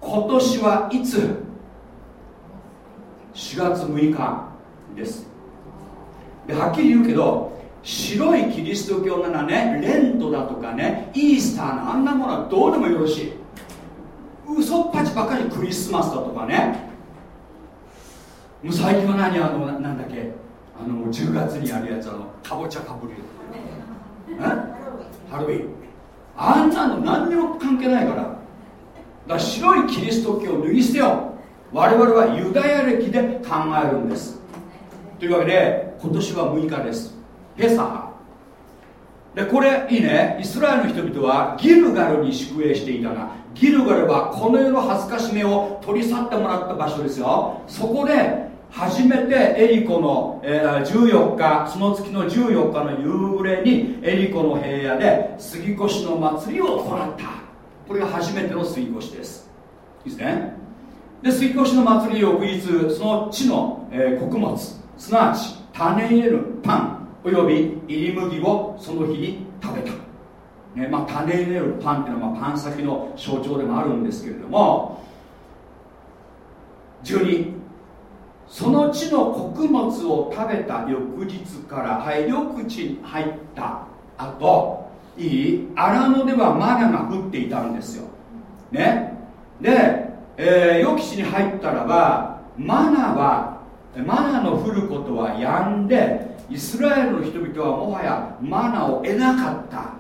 今年はいつ？4月6日です。ではっきり言うけど白いキリスト教ならねレントだとかねイースターのあんなものはどうでもよろしい。嘘っぱちばかりクリスマスだとかね。最近は何あのなんだっけ？あの10月にやるやつあのかぼちゃかぶるハロウィン。あんなの何にも関係ないから。だから白いキリスト教を脱ぎ捨てよう。我々はユダヤ歴で考えるんです。というわけで今年は6日ですペサ。でこれいいね。イスラエルの人々はギルガルに宿営していたがギルガルはこの世の恥ずかしめを取り去ってもらった場所ですよ。そこで初めてエリコの、えー、14日その月の14日の夕暮れにエリコの平野で杉越の祭りを行った。これが初めての杉越です。いいですね。で杉越の祭り翌日その地の、えー、穀物すなわち種入れるパンおよび入り麦をその日に食べた、ねまあ、種入れるパンっていうのはまパン先の象徴でもあるんですけれども12その地の穀物を食べた翌日からはい緑地に入った後いい荒野ではマナが降っていたんですよ。ね。で、えー、予期地に入ったらばマナはマナの降ることは止んでイスラエルの人々はもはやマナを得なかった。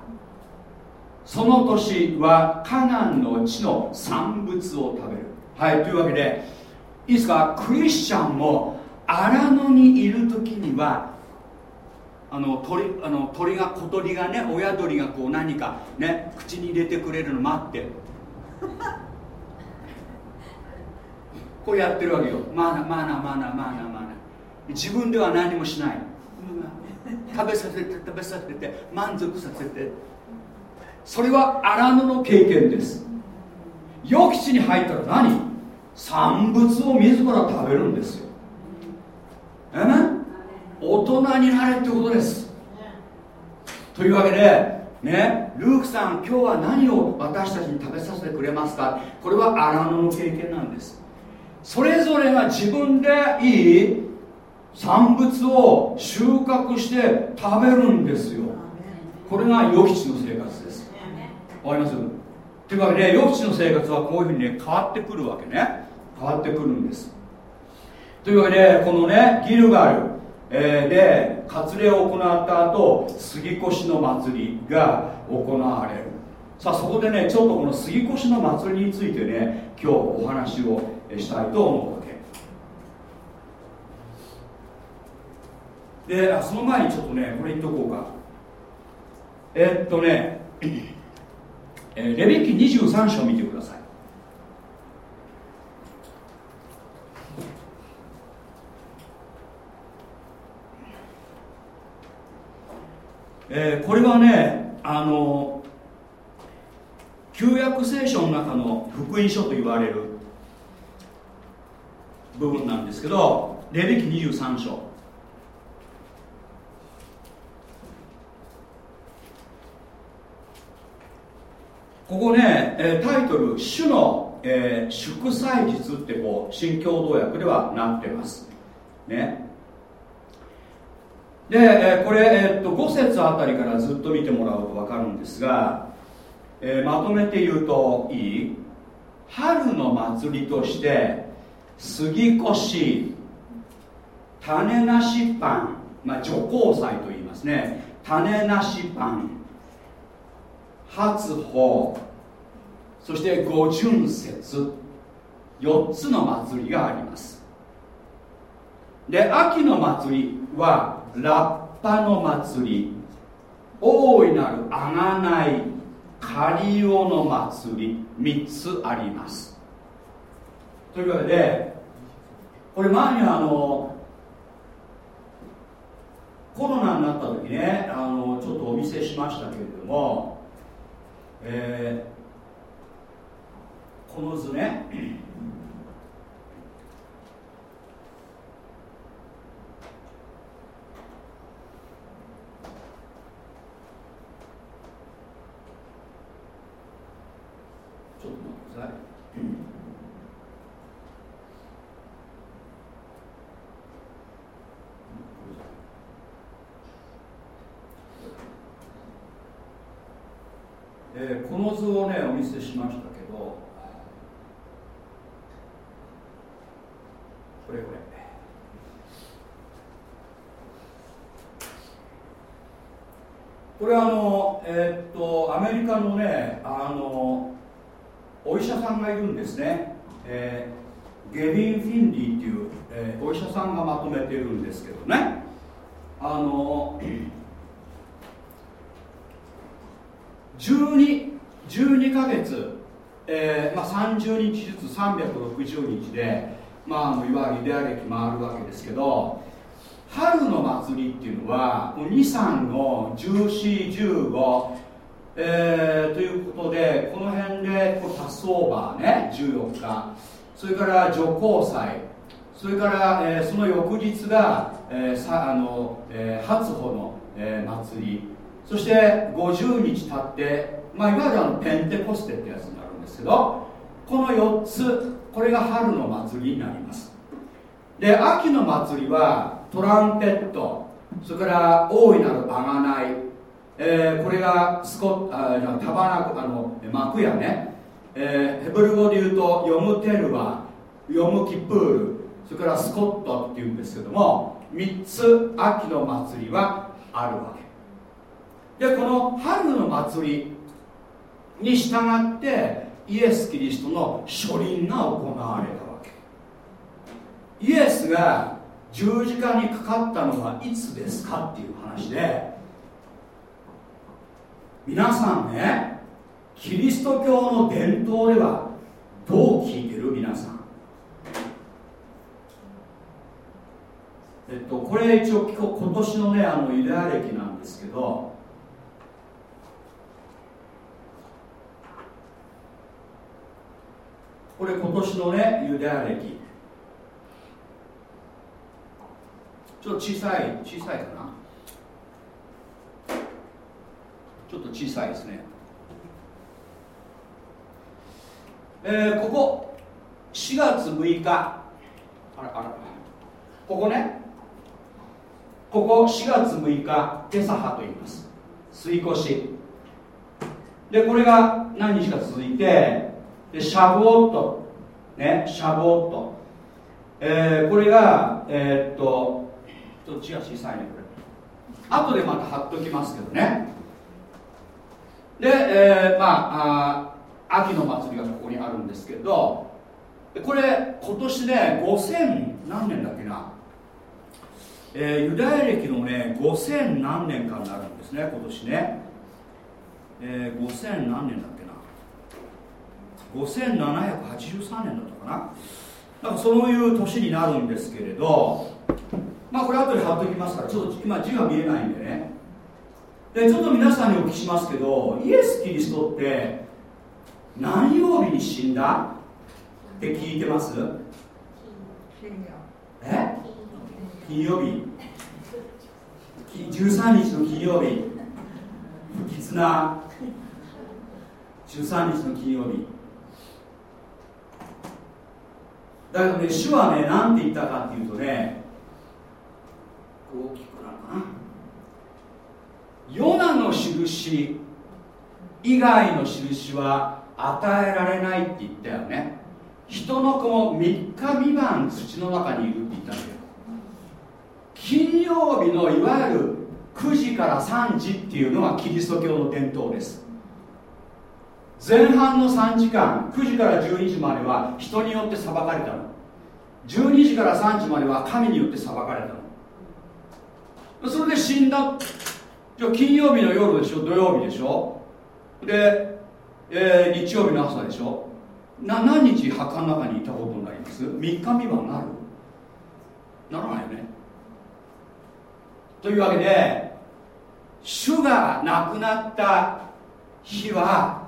その年はカナンの地の産物を食べる。はいというわけでいいですか？クリスチャンも荒野にいる時にはあの鳥あの鳥が小鳥がね親鳥がこう何かね口に入れてくれるの待って。これやってるわけよ。マナマナマナマナマナ。自分では何もしない、食べさせて食べさせて満足させて。それは荒野の経験です。予期地に入ったら何？産物を自ら食べるんですよ。え大人になれってことです。というわけでねルークさん今日は何を私たちに食べさせてくれますか？これは荒野の経験なんです。それぞれが自分でいい産物を収穫して食べるんですよ。これが予期地の生活です。わかります？というわけで予期地の生活はこういうふうにね変わってくるわけね。変わってくるんです。というわけでこのねギルガル、えー、で割礼を行った後杉越の祭りが行われる。さあそこでねちょっとこの杉越の祭りについてね今日お話をしたいと思う。わけでその前にちょっとねこれ言っとこうか。え、っとね、えー、レビキ23章見てください。えー、これはねあの旧約聖書の中の福音書と言われる部分なんですけどレビキ23章。ここね、えタイトル「主の、えー、祝祭日」ってこう新共同訳ではなってます。ね。で、えこれ、えっと5節あたりからずっと見てもらうと分かるんですが、えー、まとめて言うといい。春の祭りとして杉越種なしパン、まあ、除光祭と言いますね。種なしパン。初歩そして五巡節。4つの祭りがあります。で秋の祭りはラッパの祭り。大いなるあがないカリオの祭り。3つあります。というわけでこれ前にあのコロナになった時ねあのちょっとお見せしましたけれども、えー、この図ね。ちょっと待ってください。えー、この図をねお見せしましたけどこれこれ。これあのえー、っとアメリカのねあのお医者さんがいるんですね、えー、ゲビン・フィンリーっていう、えー、お医者さんがまとめてるんですけどね。あの 12, 12ヶ月、えーまあ、30日ずつ360日で、まあ、あのいわゆるイデア歴回るわけですけど春の祭りっていうのは23の1415、えー、ということでこの辺でこうパスオーバーね14日。それから除光祭。それから、えー、その翌日が、えー、さあの、えー、初穂の、えー、祭り。そして50日経って、まあ、いわゆるあのペンテコステってやつになるんですけどこの4つこれが春の祭りになります。で秋の祭りはトランペットそれから大いなるあがない、えー、これがスコあタバナクあの幕やね、えー、ヘブル語で言うとヨムテルバヨムキプールそれからスコットっていうんですけども3つ秋の祭りはあるわけ。でこの春の祭りに従ってイエス・キリストの書輪が行われたわけ。イエスが十字架にかかったのはいつですかっていう話で皆さんねキリスト教の伝統ではどう聞いてる？皆さん。えっとこれ一応今年のねあのユダヤ歴なんですけどこれ今年のねユダヤ歴。ちょっと小さい小さいかな。ちょっと小さいですね。えー、ここ4月6日。あらあら。ここね。ここ4月6日ペサハと言います。吸い越し。でこれが何日か続いてでシャブオット。ねシャブオット、えー、これがえー、っとどっちが小さいねこれ。後でまた貼っときますけどね。で、えー、まああ秋の祭りがここにあるんですけどこれ今年ね5000何年だっけな、えー、ユダヤ歴のね5000何年かになるんですね今年ね、えー、5000何年だっけ5783年だったかな。なんかそういう年になるんですけれどまあこれ後で貼っときますからちょっと今字が見えないんでね。でちょっと皆さんにお聞きしますけどイエス・キリストって何曜日に死んだ？って聞いてます？え？金曜日。13日の金曜日。不吉な。13日の金曜日だけどね主はね何て言ったかっていうとね大きくなるかな。ヨナの印以外の印は与えられないって言ったよね。人の子も3日未満土の中にいるって言ったんだよ。金曜日のいわゆる9時から3時っていうのがキリスト教の伝統です。前半の3時間9時から12時までは人によって裁かれたの。12時から3時までは神によって裁かれたの。それで死んだ。じゃ金曜日の夜でしょ土曜日でしょ。で、えー、日曜日の朝でしょ。な何日墓の中にいたことになります ?3 日未満なる？ならないよね。というわけで主が亡くなった日は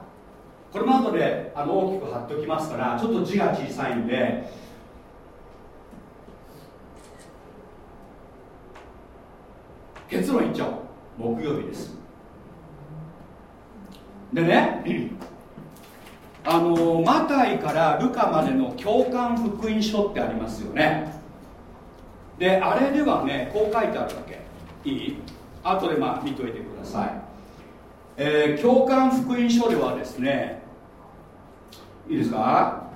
これも後であの大きく貼っておきますからちょっと字が小さいんで。結論言っちゃおう。木曜日です。でねあのマタイからルカまでの共感福音書ってありますよね。であれではねこう書いてあるわけ。いい？後でまあ見といてください、えー、共感福音書ではですねいいですか、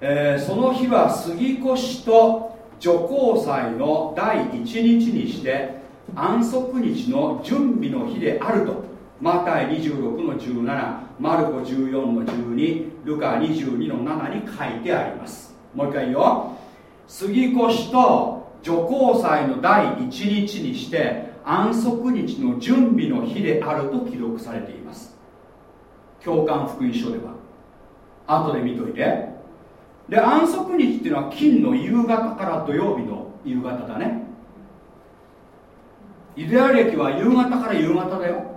えー、その日は杉越と除光祭の第一日にして安息日の準備の日であると。マタイ26の17マルコ14の12ルカ22の7に書いてあります。もう一回言うよ。杉越と除光祭の第一日にして安息日の準備の日であると記録されています。教官福音書では。後で見といて。で安息日っていうのは金の夕方から土曜日の夕方だね。イデア歴は夕方から夕方だよ。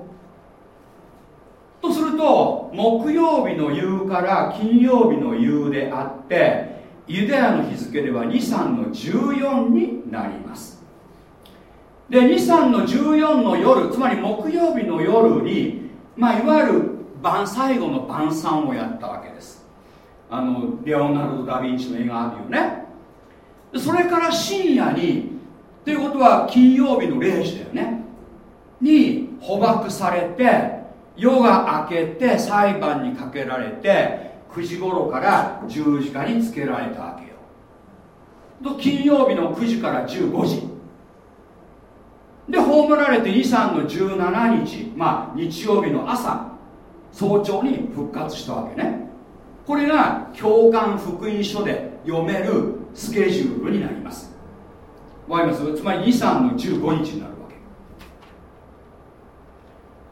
とすると木曜日の夕から金曜日の夕であってユダヤの日付では23の14になります。で23の14の夜つまり木曜日の夜に、まあ、いわゆる晩最後の晩餐をやったわけです。あのレオナルド・ダ・ヴィンチの映画あるよね。それから深夜にということは金曜日の0時だよね。に捕獲されて夜が明けて裁判にかけられて9時頃から十字架につけられたわけよ。と金曜日の9時から15時。で葬られて23の17日まあ日曜日の朝早朝に復活したわけね。これが教官福音書で読めるスケジュールになります。わかります？つまり23の15日になるわけ。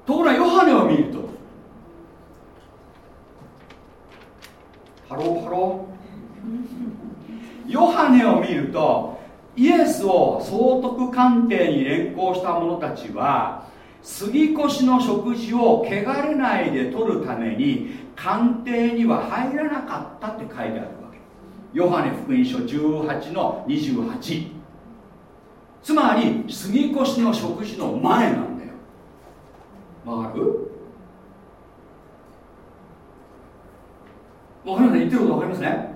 ところがヨハネを見るとハローハロー。ヨハネを見るとイエスを総督官邸に連行した者たちは杉越の食事を汚れないで取るために官邸には入らなかったって書いてあるわけ。ヨハネ福音書18の28つまり杉越の食事の前なんだよ。わかる？わかりますね言ってることわかりますね？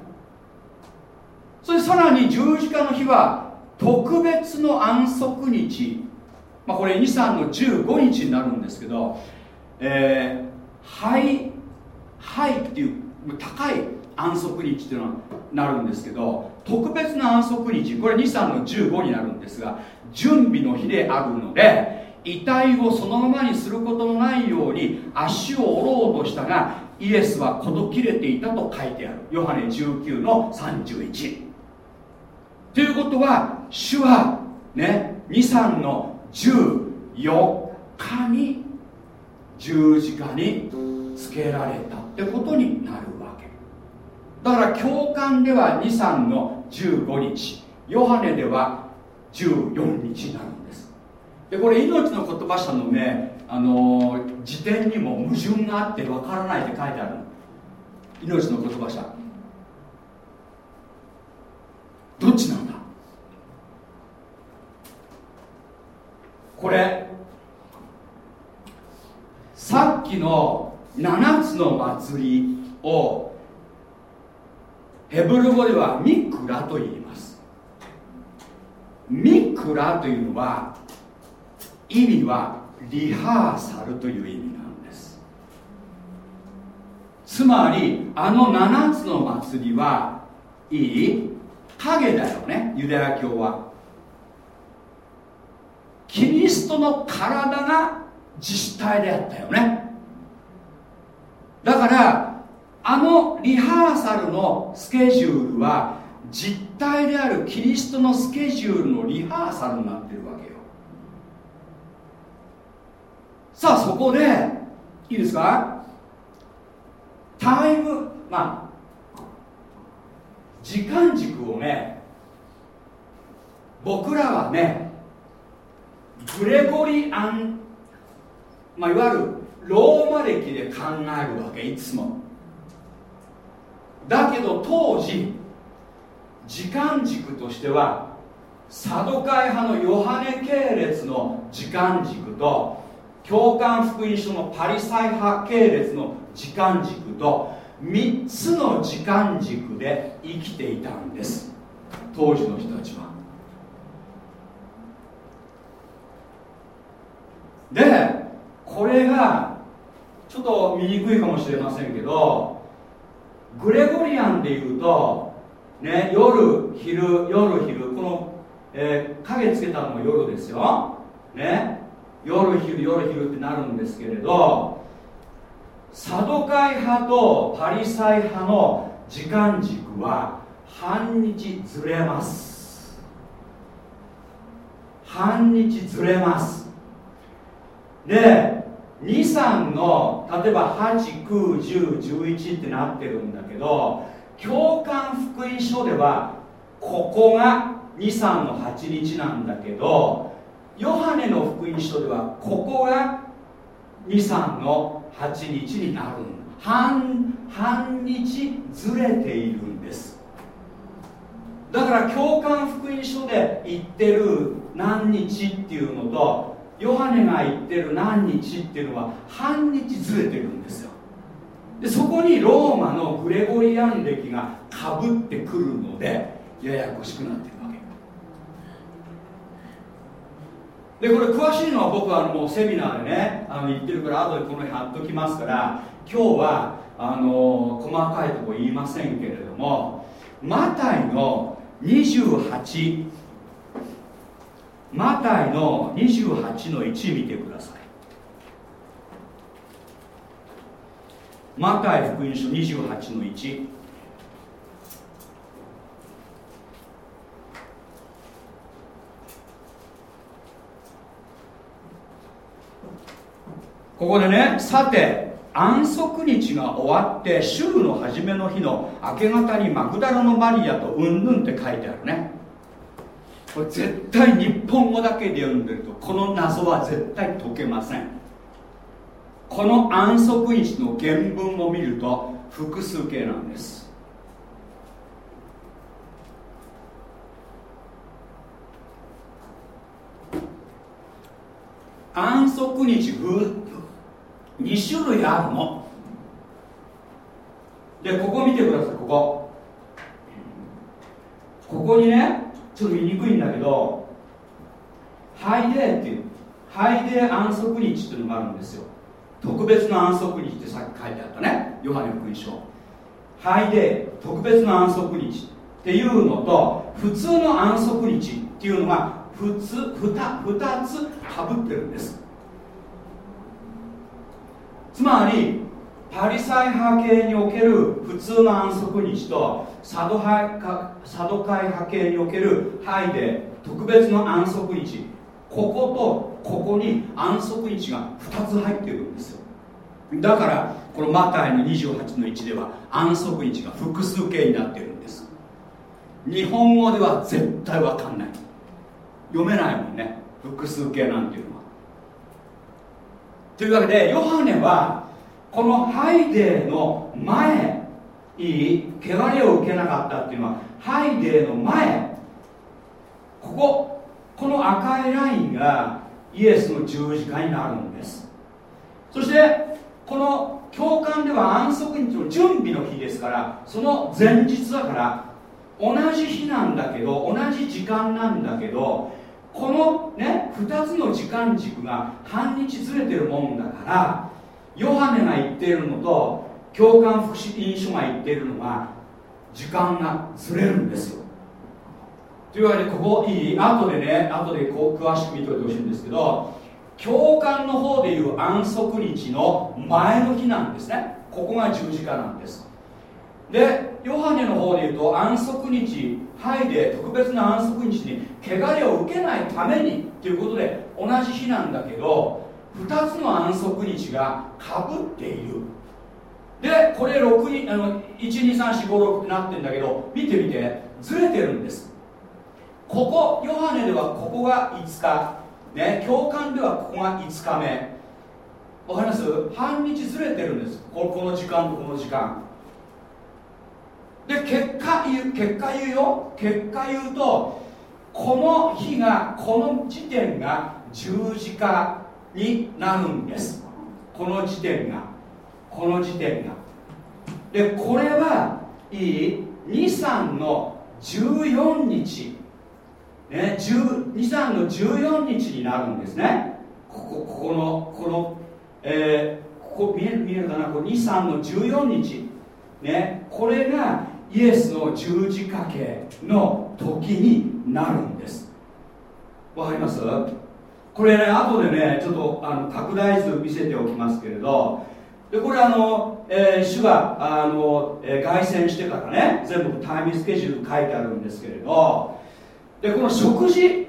それさらに十字架の日は特別の安息日。まあ、これ23の15日になるんですけど、えー、ハイハイっていう高い安息日っていうのはなるんですけど特別な安息日これ23の15になるんですが準備の日であるので遺体をそのままにすることのないように足を折ろうとしたがイエスはこの切れていたと書いてある。ヨハネ19の31ということは主はね23の14日に十字架につけられた。ってことになるわけ。だから教官では23の15日。ヨハネでは14日になるんです。でこれ命の言葉社のねあの、辞典にも矛盾があってわからないって書いてある命の言葉社どっちなんだ？これさっきの7つの祭りをヘブル語ではミクラと言います。ミクラというのは意味はリハーサルという意味なんです。つまりあの7つの祭りはいい影だよね。ユダヤ教は。キリストの体が実体であったよね。だからあのリハーサルのスケジュールは実体であるキリストのスケジュールのリハーサルになってるわけよ。さあそこでいいですか？タイムまあ時間軸をね僕らはねグレゴリアン、まあ、いわゆるローマ歴で考えるわけいつも。だけど当時時間軸としてはサドカイ派のヨハネ系列の時間軸と教官福音書のパリサイ派系列の時間軸と3つの時間軸で生きていたんです。当時の人たちは。でこれがちょっと見にくいかもしれませんけどグレゴリアンでいうと、ね、夜昼夜昼この、えー、影つけたのも夜ですよ、ね、夜昼夜昼ってなるんですけれどサドカイ派とパリサイ派の時間軸は半日ずれます。半日ずれます。で23の例えば891011ってなってるんだけど教官福音書ではここが23の8日なんだけどヨハネの福音書ではここが23の8日になる半半日ずれているんです。だから共感福音書で言ってる何日っていうのとヨハネが言ってる何日っていうのは半日ずれてるんですよ。でそこにローマのグレゴリアン歴がかぶってくるのでややこしくなってるわけ。でこれ詳しいのは僕はもうセミナーでねあの言ってるから後でこの辺貼っときますから今日はあの細かいとこ言いませんけれどもマタイの28マタイの28の1見てください。マタイ福音書28の1ここでねさて安息日が終わって週の初めの日の明け方にマグダラのマリアとうんぬんって書いてあるね。これ絶対日本語だけで読んでるとこの謎は絶対解けません。この安息日の原文を見ると複数形なんです。安息日2種類あるの。でここ見てくださいここ。ここにねちょっと見にくいんだけどhigh day っていう high day 安息日っていうのがあるんですよ。特別な安息日ってさっき書いてあったね。ヨハネ福音書。 high day 特別な安息日っていうのと普通の安息日っていうのが普通 2, 2つかぶってるんです。つまりパリサイ派系における普通の安息日とサドハイサドカイ派系におけるハイデ特別の安息日。こことここに安息日が2つ入ってるんですよ。だからこのマタイの28の1では安息日が複数形になってるんです。日本語では絶対わかんない。読めないもんね。複数形なんていうのは。というわけでヨハネはこのハイデーの前いい汚れを受けなかったっていうのはハイデーの前。こここの赤いラインがイエスの十字架になるんです。そしてこの教官では安息日の準備の日ですからその前日だから同じ日なんだけど同じ時間なんだけどこのね2つの時間軸が半日ずれてるもんだからヨハネが言っているのと教官福祉院書が言っているのが時間がずれるんですよ。というわけでここいい後でね後でこう詳しく見ておいてほしいんですけど教官の方でいう安息日の前の日なんですね。ここが十字架なんです。でヨハネの方でいうと安息日ハイで特別な安息日に汚れを受けないためにということで同じ日なんだけど2つの安息日がかぶっている。でこれ6にあの123456ってなってんだけど見てみて。ずれてるんです。ここヨハネではここが5日。ね教官ではここが5日目。わかります？半日ずれてるんです。ここの時間とこの時間。で結果言う結果言うよ。結果言うとこの日がこの時点が十字架。になるんです。この時点が。この時点が。でこれはいい。23の14日。ね23の14日になるんですね。ここここのこのえー、ここ見える見えるかな？こ23の14日。ねこれがイエスの十字架形の時になるんです。わかります？これね後でねちょっとあの拡大図見せておきますけれどでこれあの、えー、主があの、えー、凱旋してからね全部タイムスケジュール書いてあるんですけれどでこの食事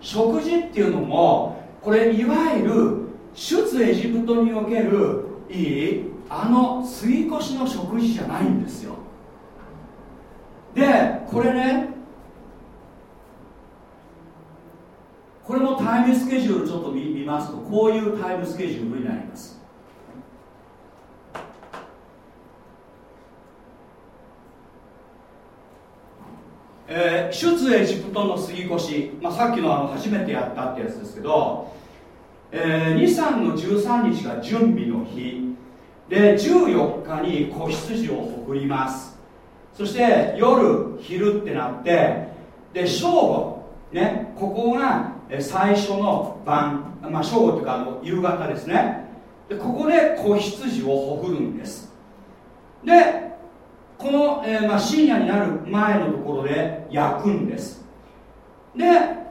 食事っていうのもこれいわゆる出エジプトにおけるいいあの吸い越しの食事じゃないんですよ。でこれねこれもタイムスケジュールちょっと見ますとこういうタイムスケジュールになります。えー、出エジプトの杉越、まあ、さっきのあの初めてやったってやつですけど、えー、23の13日が準備の日。で14日に子羊を送ります。そして夜昼ってなってで正午ねここが最初の晩、まあ、正午というかあの夕方ですね。でここで子羊をほぐるんです。でこの、えー、まあ、深夜になる前のところで焼くんです。で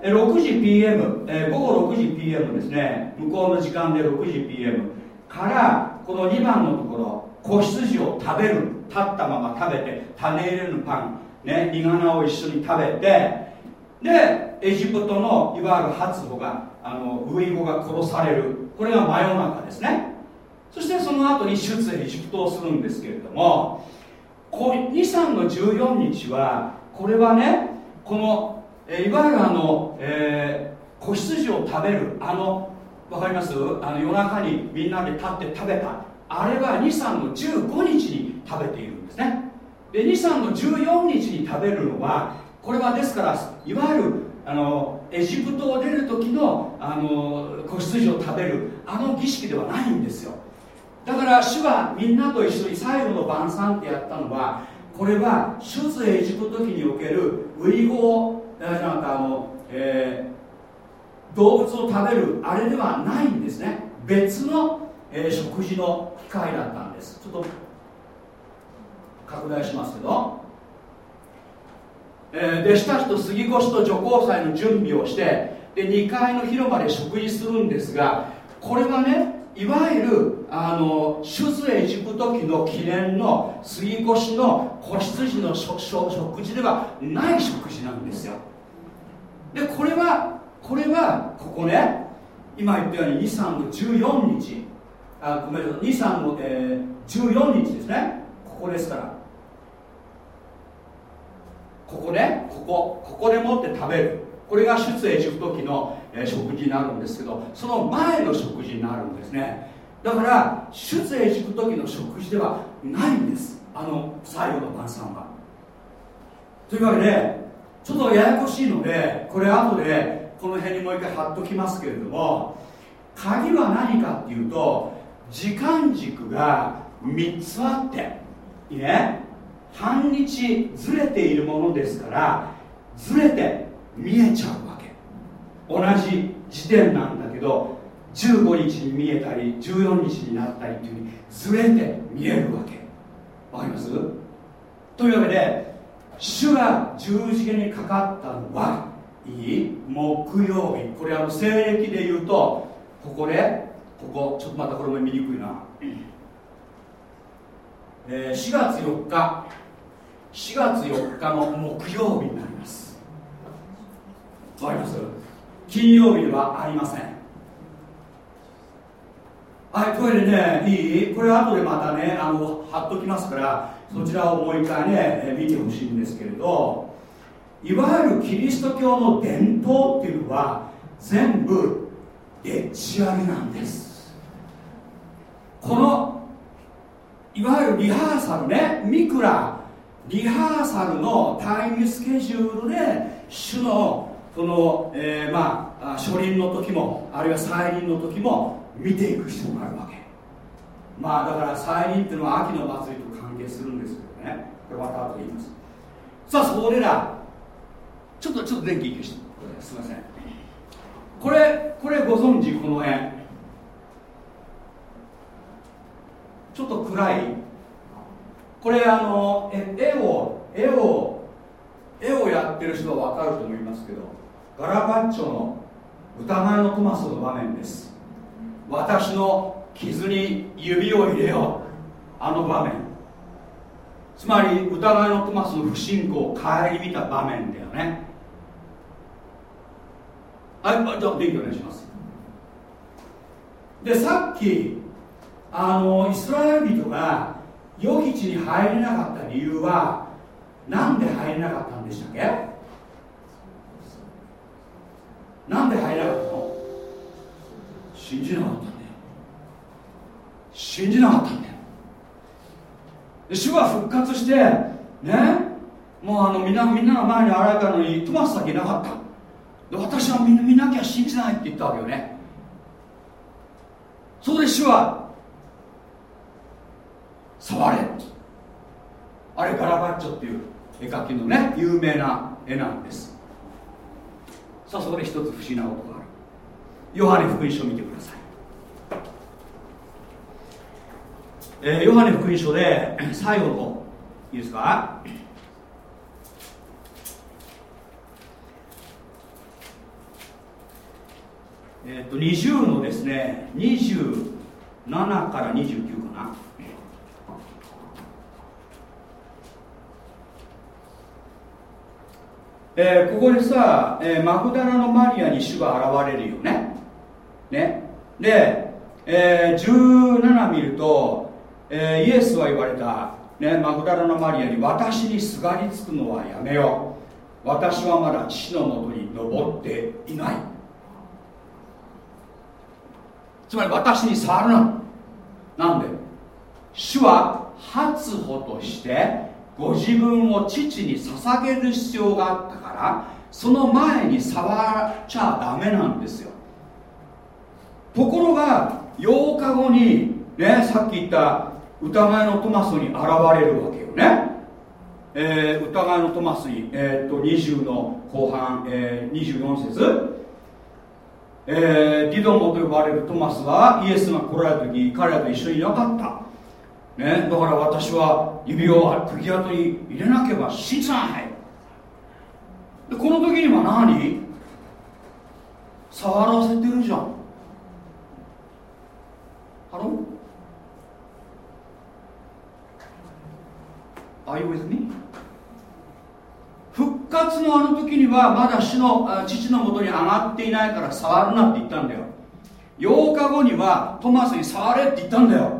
6時 PM、えー、午後6時 PM ですね。向こうの時間で6時 PM からこの2番のところ子羊を食べる。立ったまま食べて種入れるパンねイガナを一緒に食べてでエジプトのいわゆる初歩があのウイゴが殺される。これが真夜中ですね。そしてその後に出エジプトをするんですけれども23の14日はこれはねこの、えいわゆるあの、えー、子羊を食べるあのわかります？あの夜中にみんなで立って食べたあれは23の15日に食べているんですね。で23の14日に食べるのはこれはですからいわゆるあのエジプトを出る時のあの子羊を食べるあの儀式ではないんですよ。だから主はみんなと一緒に最後の晩餐ってやったのはこれは出エジプト時におけるウイゴなんかあの、えー、動物を食べるあれではないんですね。別の、えー、食事の機会だったんです。ちょっと拡大しますけど、えー、弟子たちと杉越と女皇祭の準備をしてで2階の広場で食事するんですがこれはねいわゆるあの出エジプト期の記念の杉越の子羊の食事ではない食事なんですよ。でこれはこれはここね今言ったように23の14日。あごめんなさい23の、えー、14日ですね。ここですから。ここねここここでもって食べる。これが出エジプト期の、食事になるんですけどその前の食事になるんですね。だから出エジプト期の食事ではないんです。あの最後の晩餐は。というわけでちょっとややこしいのでこれ後でこの辺にもう一回貼っときますけれども鍵は何かっていうと時間軸が3つあっていいね？半日ずれているものですからずれて見えちゃうわけ。同じ時点なんだけど15日に見えたり14日になったりっていうふうにずれて見えるわけ。わかります？というわけで主が十字架にかかったのはいい。木曜日。これあの西暦で言うとここでここちょっとまたこれも見にくいな、えー、4月4日。4月4日の木曜日になります。わかります？金曜日ではありません。はいこれでねいい？これ後でまたねあの貼っときますからそちらをもう一回ね見てほしいんですけれどいわゆるキリスト教の伝統っていうのは全部エッジ上げなんです。このいわゆるリハーサルねミクラリハーサルのタイムスケジュールで主のその、えー、まあ初臨の時もあるいは再臨の時も見ていく必要があるわけ。まあだから再臨っていうのは秋の祭りと関係するんですけどね。これまた後で言います。さあそれらちょっとちょっと電気消して。すいません。これこれご存知この絵。ちょっと暗いこれあの絵を絵を絵をやってる人は分かると思いますけどガラバッチョの疑いのトマスの場面です。私の傷に指を入れよう。あの場面。つまり疑いのトマスの不信仰を顧みた場面だよね。はいじゃあ電気お願いします。でさっきあのイスラエル人が予期地に入れなかった理由はなんで入れなかったんでしたっけ？なんで入れなかったの？信じなかったんだよ。信じなかったんだよ。主は復活してね？もうあのみんなみんなの前に現れたのにトマスだけいなかった。で私はみんな見なきゃ信じないって言ったわけよね。そこで主は触れ。あれガラバッチョっていう絵描きのね有名な絵なんです。さあそこで一つ不思議なことがある。ヨハネ福音書を見てください、えー、ヨハネ福音書で 最後のいいですか？えっ、ー、と20のですね27から29かなえー、ここでさ、えー、マクダラのマリアに主が現れるよね。ね。で、えー、17見ると、え、イエスは言われた、ね、マクダラのマリアに私にすがりつくのはやめよう。私はまだ父のもとに登っていない。つまり私に触るな。なんで？主は初歩としてご自分を父に捧げる必要があったからその前に触っちゃダメなんですよ。ところが8日後にねさっき言った疑いのトマスに現れるわけよね、えー、疑いのトマスに、えー、っと20の後半、えー、24節。えー、ディドモと呼ばれるトマスはイエスが来られた時彼らと一緒にいなかった、ね、だから私は指を釘跡に入れなければ死じない。でこの時には何？触らせてるじゃん。 Hello Are you with me? 復活のあの時にはまだ死の父のもとに上がっていないから触るなって言ったんだよ。8日後にはトマスに触れって言ったんだよ。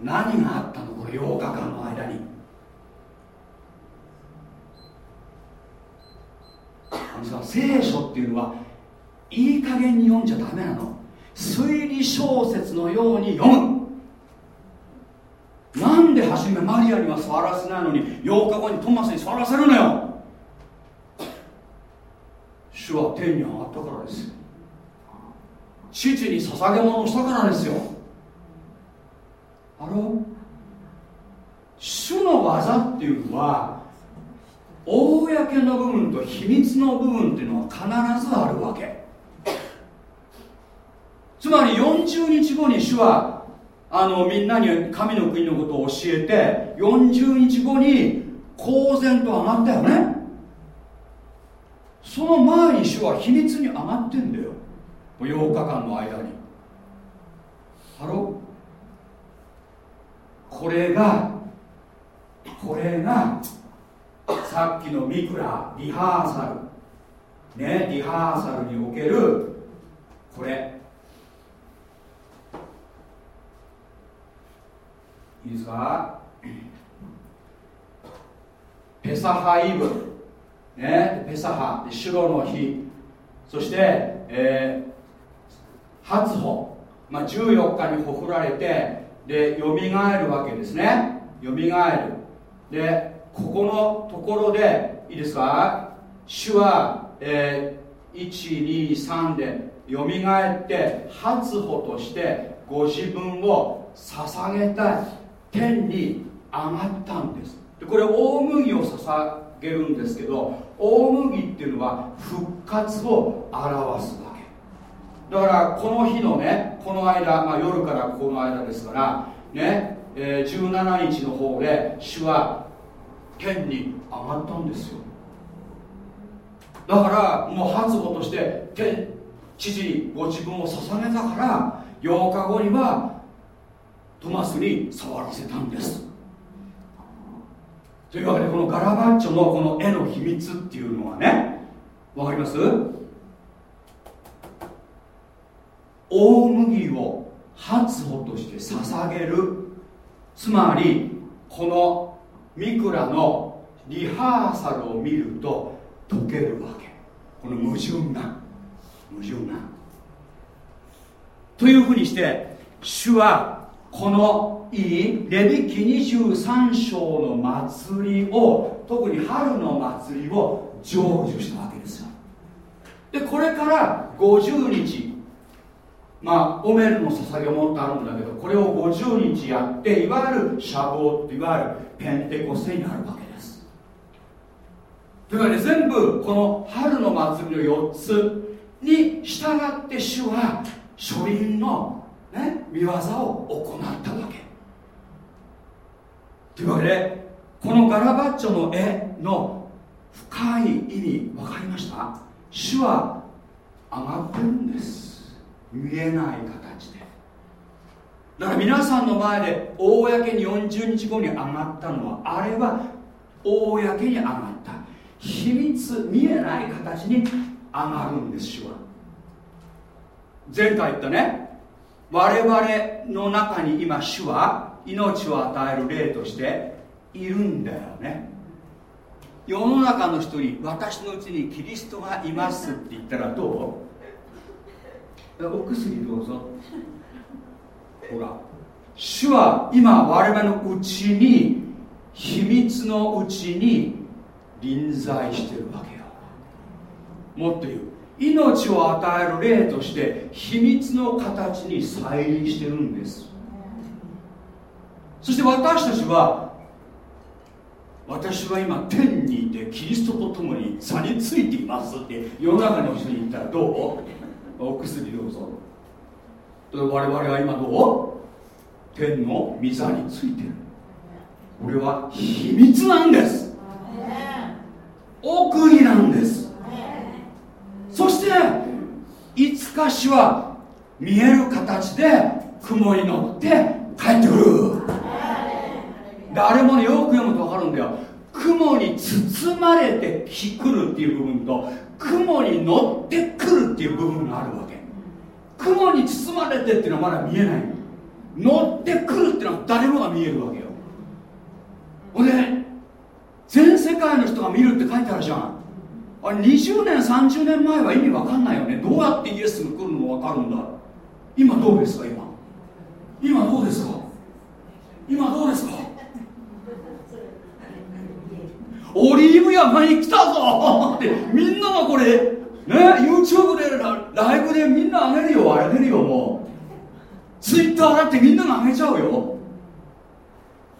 何があったのこれ8日間の間に？あのさ聖書っていうのはいい加減に読んじゃダメなの。推理小説のように読む。なんで初めマリアには触らせないのに8日後にトマスに触らせるのよ？主は天に上がったからです。父に捧げ物をしたからですよ。あろ主の技っていうのは公の部分と秘密の部分っていうのは必ずあるわけ。つまり40日後に主はあのみんなに神の国のことを教えて40日後に公然と上がったよね。その前に主は秘密に上がってんだよ。8日間の間に。ハロこれがこれがさっきのミクラリハーサル。ねリハーサルにおけるこれ。いいですか？ペサハイブ、ね、ペサハ。シュロの日。そして、えー、初歩、まあ、14日にほふられてでよみがえるわけですね。よみがえる。でここのところでいいですか？主は、えー、123でよみがえって初歩としてご自分を捧げたい。天に上がったんです。でこれ大麦を捧げるんですけど大麦っていうのは復活を表すだからこの日のねこの間、まあ、夜からこの間ですからね、えー、17日の方で主は天に上がったんですよ。だからもう発語として天知事にご自分を捧げたから8日後にはトマスに触らせたんです。というわけでこのガラバッチョのこの絵の秘密っていうのはねわかります？大麦を初歩として捧げる。つまりこのミクラのリハーサルを見ると解けるわけ。この矛盾が矛盾がというふうにして主はこのいいレビキ23章の祭りを特に春の祭りを成就したわけですよ。でこれから50日まあオメルの捧げ物ってあるんだけどこれを50日やっていわゆるシャボーっていわゆるペンテコステになるわけです。というわけで全部この春の祭りの4つに従って主は書輪の、ね、見業を行ったわけ。というわけでこのガラバッチョの絵の深い意味分かりました？主は上がってるんです。見えない形で。だから皆さんの前で公に40日後に上がったのはあれは公に上がった。秘密見えない形に上がるんです主は前回言ったね。我々の中に今主は命を与える霊としているんだよね。世の中の人に私のうちにキリストがいますって言ったらどう？お薬どうぞ。ほら主は今我々のうちに秘密のうちに臨在してるわけよ。もっと言う命を与える霊として秘密の形に再臨してるんです。そして私たちは私は今天にいてキリストと共に座についていますって世の中の人に言ったらどう？お薬どうぞ。我々は今どう？天の御座についてる。これは秘密なんです。奥義なんです。そしていつかしは見える形で雲に乗って帰ってくる。誰もねよく読むと分かるんだよ。雲に包まれて来るっていう部分と雲に乗ってくるっていう部分があるわけ。雲に包まれてっていうのはまだ見えない乗ってくるっていうのは誰もが見えるわけよ。ほんで全世界の人が見るって書いてあるじゃん。あれ20年30年前は意味わかんないよね。どうやってイエスが来るの分かるんだ。今どうですか今？今どうですか？今どうですか？オリーブ山に来たぞってみんながこれね YouTube でライブでみんな上げるよ上げるよもう。Twitter だってみんなが上げちゃうよ。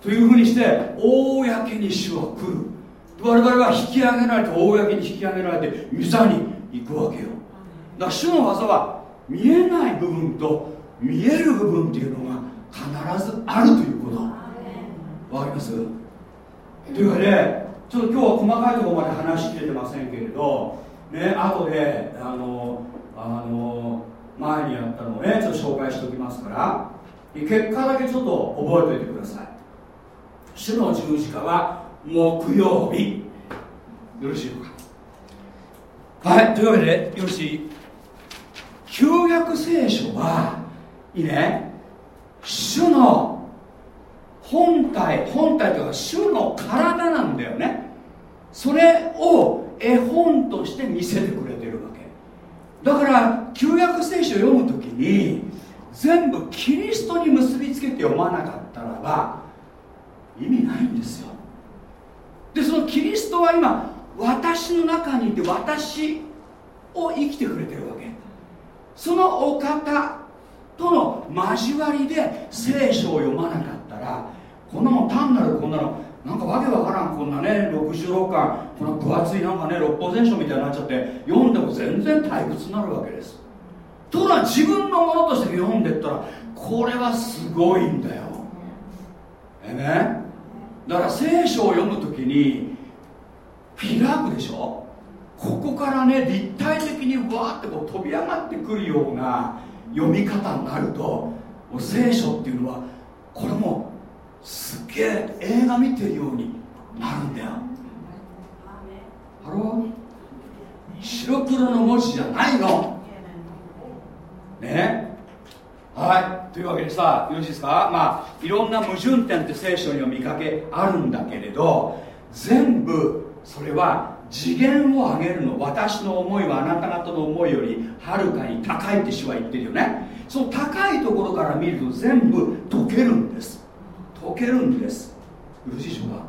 というふうにして公に主は来る。我々は引き上げられて公に引き上げられて御座に行くわけよ。だから主の技は見えない部分と見える部分っていうのが必ずあるということ。わかります？というわけでちょっと今日は細かいところまで話しきれてませんけれどね後であのあの前にやったのをねちょっと紹介しておきますから結果だけちょっと覚えておいてください。主の十字架は木曜日。よろしいのか？はいというわけでよろしい。旧約聖書はいいね。主の本体本体というか主の体なんだよね。それを絵本として見せてくれてるわけ。だから旧約聖書を読む時に全部キリストに結びつけて読まなかったらば意味ないんですよ。でそのキリストは今私の中にいて私を生きてくれてるわけ。そのお方との交わりで聖書を読まなかったらこんなもん単なるこんなのなんかわけわからんこんなね66巻この分厚いなんかね六法全書みたいになっちゃって読んでも全然退屈になるわけです。ところが自分のものとして読んでったらこれはすごいんだよ。えね？だから聖書を読む時に開くでしょ？ここからね立体的にわーってこう飛び上がってくるような読み方になるともう聖書っていうのはこれもすげえ映画見てるようになるんだよ。 Hello？白黒の文字じゃないの。ね？はい。というわけでさよろしいですか？まあいろんな矛盾点って聖書には見かけあるんだけれど全部それは次元を上げるの私の思いはあなた方の思いよりはるかに高いって主は言ってるよね。その高いところから見ると全部溶けるんです。溶けるんです。よろしいでしょうか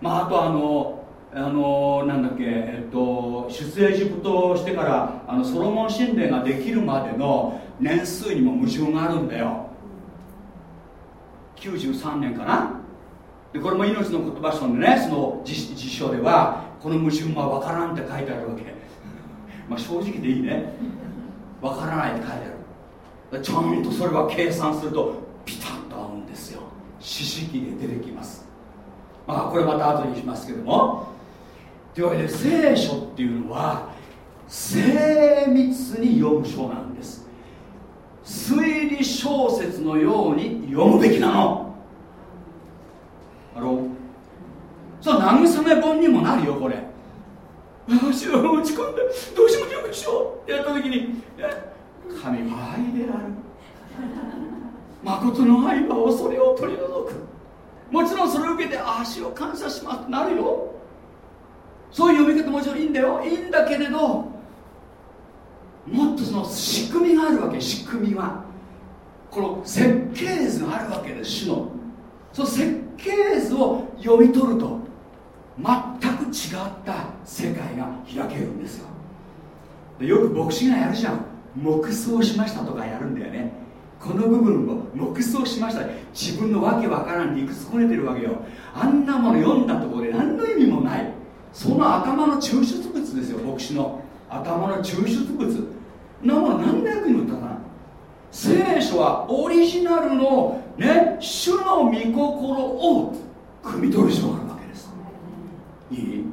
まああとあのあのなんだっけえっと出エジプトしてからあのソロモン神殿ができるまでの年数にも矛盾があるんだよ。93年かな。でこれも命の言葉書でねその辞書ではこの矛盾は分からんって書いてあるわけ。まあ正直でいいね。分からないって書いてある。ちゃんとそれは計算するとピタッと合うんですよ士師記で出てきます。まあこれまた後にしますけども。というわけで聖書っていうのは精密に読む書なんです。推理小説のように読むべきなの。ハローそう慰め本にもなるよこれ。私は落ち込んでどうしようよくしようってやった時に神は愛である。誠の愛は恐れを取り除く。もちろんそれを受けて足を感謝します。ってなるよ。そういう読み方もちろんいいんだよ。いいんだけれどもっとその仕組みがあるわけ。仕組みがこの設計図があるわけです主の。その設計図を読み取ると全く違った世界が開けるんですよ。よく牧師がやるじゃん。黙想しましたとかやるんだよね。この部分を黙想しました。自分のわけわからん理屈こねてるわけよ。あんなもの読んだところで何の意味もない。その頭の抽出物ですよ牧師の。頭の抽出物。なもの何の役に立たない。聖書はオリジナルのね主の御心を汲み取る必要があるわけです。いい？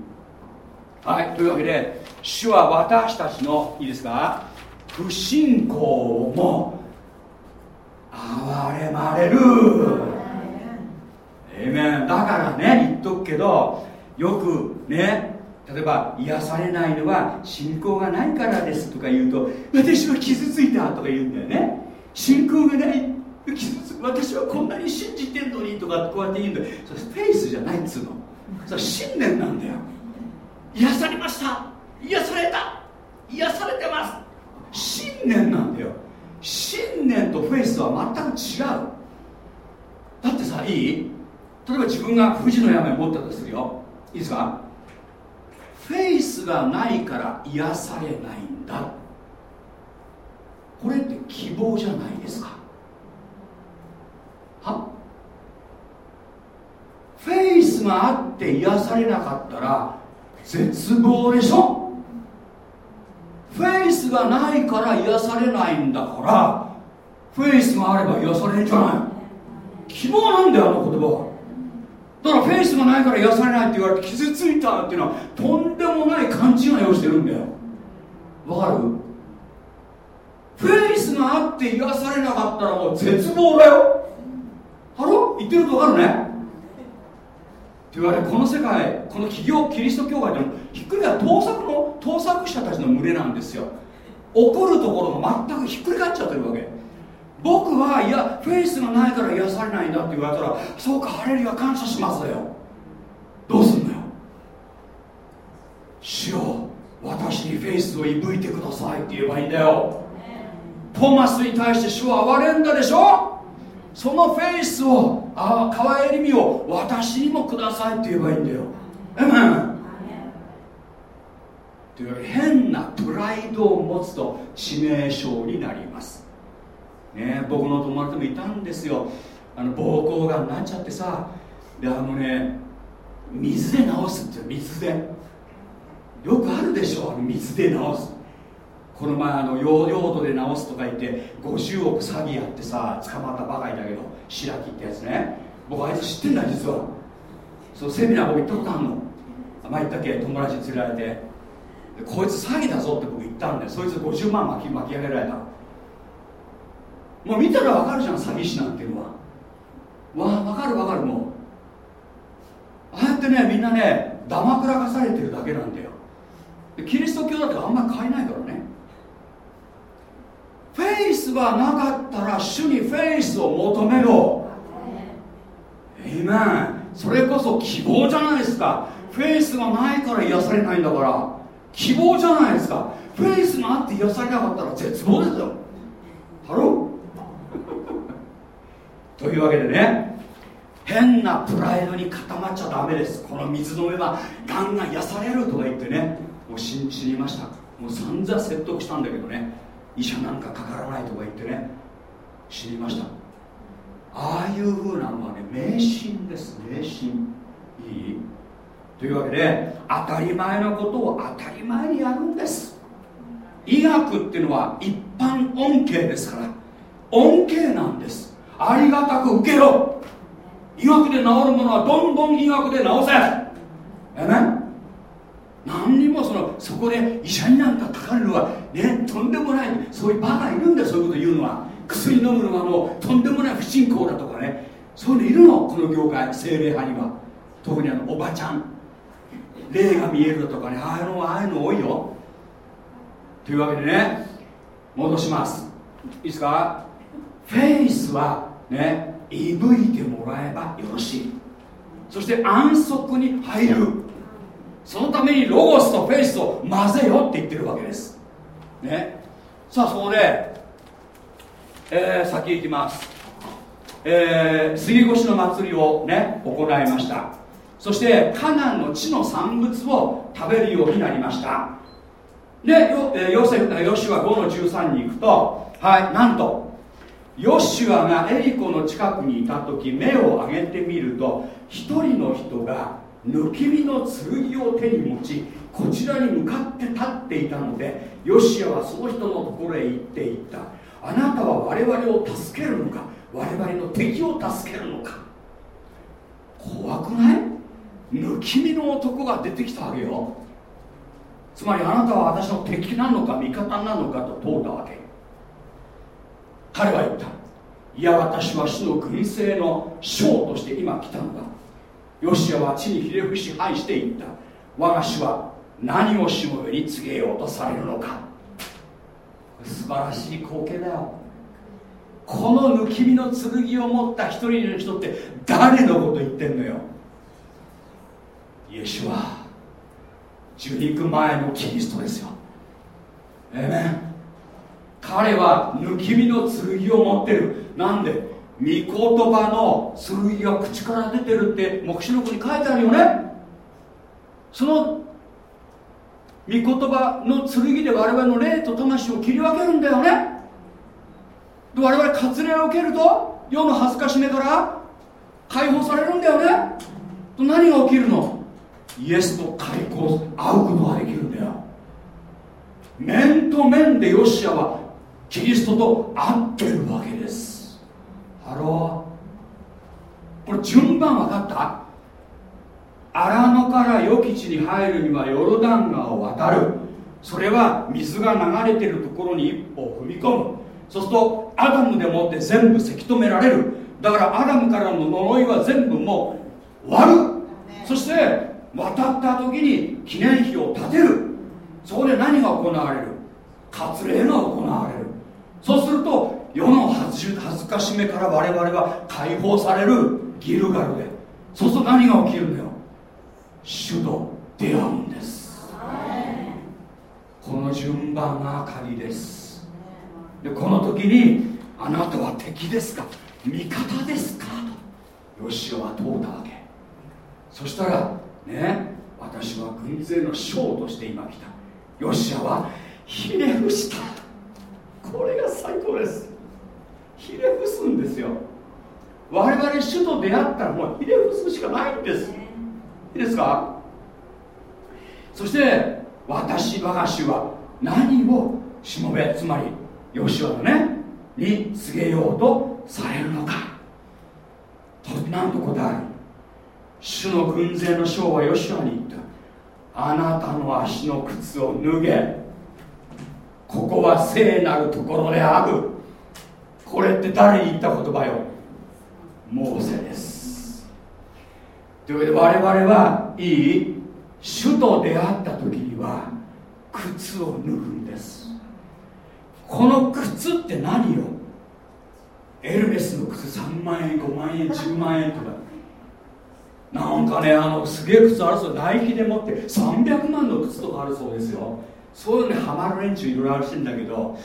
はいというわけで主は私たちのいいですか？不信仰も。憐れまれる。えめだからね言っとくけどよくね例えば癒されないのは信仰がないからですとか言うと私は傷ついたとか言うんだよね。信仰がない傷つ私はこんなに信じてんのにとかこうやって言うんだよ。それフェイスじゃないっつうの。それ信念なんだよ。癒されました。癒された。癒されてます。信念なんだよ。信念とフェイスは全く違う。だってさいい？例えば自分が富士の山を持ったとするよ。いいですか？フェイスがないから癒されないんだ。これって希望じゃないですか。は？フェイスがあって癒されなかったら絶望でしょ？フェイスがないから癒されないんだからフェイスがあれば癒されるんじゃない。希望なんだよあの言葉は。だからフェイスがないから癒されないって言われて傷ついたっていうのはとんでもない勘違いをしてるんだよ。わかる？フェイスがあって癒されなかったらもう絶望だよ。ハロ言ってるとわかるね？言われこの世界この企業キリスト教会ってのはひっくり返盗作の盗作者たちの群れなんですよ。怒るところが全くひっくり返っちゃってるわけ。僕はいやフェイスがないから癒されないんだって言われたらそうかハレルヤ感謝しますだよ。どうすんのよ。主よ私にフェイスをいぶいてくださいって言えばいいんだよ。トマスに対して主は憐れんだでしょそのフェイスをああ川えりみを私にもくださいって言えばいいんだよ。えめという変なプライドを持つと致命傷になります。ね僕の友達もいたんですよ。あの膀胱がんになっちゃってさ。であのね水で治すって水で。よくあるでしょ水で治すこの前あの用途で治すとか言って50億詐欺やってさ捕まったばかりだけど白木ってやつね。僕あいつ知ってんだ実は。そのセミナー僕行ったことあるの。前言ったっけ？友達に連れられて。こいつ詐欺だぞって僕言ったんでそいつ50万巻き巻き上げられた。もう見たら分かるじゃん詐欺師なんていうのは。わあ分かる分かるもう。ああやってねみんなねだまくらかされてるだけなんだよ。キリスト教だってあんまり変わらないからね。ェイスがなかったら主にフェイスを求めろ。今それこそ希望じゃないですか。フェイスがないから癒されないんだから。希望じゃないですか。フェイスがあって癒されなかったら絶望ですよ。ハローというわけでね変なプライドに固まっちゃダメです。この水飲めばガンガン癒されるとか言ってねもう信じました。もう散々説得したんだけどね。医者なんかかからないとか言ってね知りました。ああいうふうなのはね迷信です。迷信。いい？というわけで当たり前のことを当たり前にやるんです。医学っていうのは一般恩恵ですから恩恵なんです。ありがたく受けろ。医学で治るものはどんどん医学で治せ。えね何にもそのそこで医者になんかかかるのはねとんでもないそういうバカいるんだそういうこと言うのは。薬飲むのはもうとんでもない不信仰だとかね。そういうのいるのこの業界精霊派には。特にあのおばちゃん。霊が見えるとかね。ああいうのああいうの多いよ。というわけでね戻します。いいですか？フェイスはねいぶいてもらえばよろしい。そして安息に入る。そのためにロゴスとフェイスを混ぜよって言ってるわけです。ね。さあそこで、えー、先行きます。えー、杉越の祭りをね行いました。そしてカナンの地の産物を食べるようになりました。でヨセヨシュア5の13に行くとはいなんとヨシュアがエリコの近くにいた時目を上げてみると一人の人が抜き身の剣を手に持ちこちらに向かって立っていたのでヨシアはその人のところへ行っていった。あなたは我々を助けるのか我々の敵を助けるのか。怖くない？抜き身の男が出てきたわけよ。つまりあなたは私の敵なのか味方なのかと問うたわけ。彼は言った。いや私は主の軍勢の将として今来たのだ。ヨシアは地にひれ伏し拝していった。我が主は何を主の上に告げようとされるのか。素晴らしい光景だよ。この抜き身の剣を持った一人の人って誰のこと言ってんのよ。イエシは受肉前のキリストですよ。えめん彼は抜き身の剣を持ってる。なんで？御言葉の剣が口から出てるって黙示録に書いてあるよね。その御言葉の剣で我々の霊と魂を切り分けるんだよね。で我々割礼を受けると世の恥ずかしめから解放されるんだよね。と何が起きるの？イエスと邂逅会うことができるんだよ。面と面でヨシュアはキリストと会ってるわけです。ハローこれ順番分かった？荒野から良き地に入るにはヨルダン川を渡る。それは水が流れてるところに一歩踏み込む。そうするとアダムでもって全部せき止められる。だからアダムからの呪いは全部もう終わる。そして渡った時に記念碑を建てる。そこで何が行われる？割礼が行われる。そうすると世の恥ずかしめから我々は解放されるギルガルでそうすると何が起きるんだよ。主と出会うんです。この順番が鍵です。でこの時にあなたは敵ですか？味方ですか？とヨシオは問うたわけ？そしたらね私は軍勢の将として今来た。ヨシアはひれ伏した。これが最高です。ひれ伏すんですよ。我々主と出会ったらもうひれ伏すしかないんです。いいですか？そして私我が主は何をしもべつまりヨシアのねに告げようとされるのか。となんと答える？主の軍勢の将はヨシュアに言った。あなたの足の靴を脱げ。ここは聖なるところであるこれって誰に言った言葉よ？モーセです。というわけで我々はいい主と出会った時には靴を脱ぐんです。この靴って何よ？エルメスの靴3万円5万円10万円とか。なんかねあのすげえ靴あるそうナイキでもって300万の靴とかあるそうですよ。そういうのにハマる連中いろいろあるらしいんだけど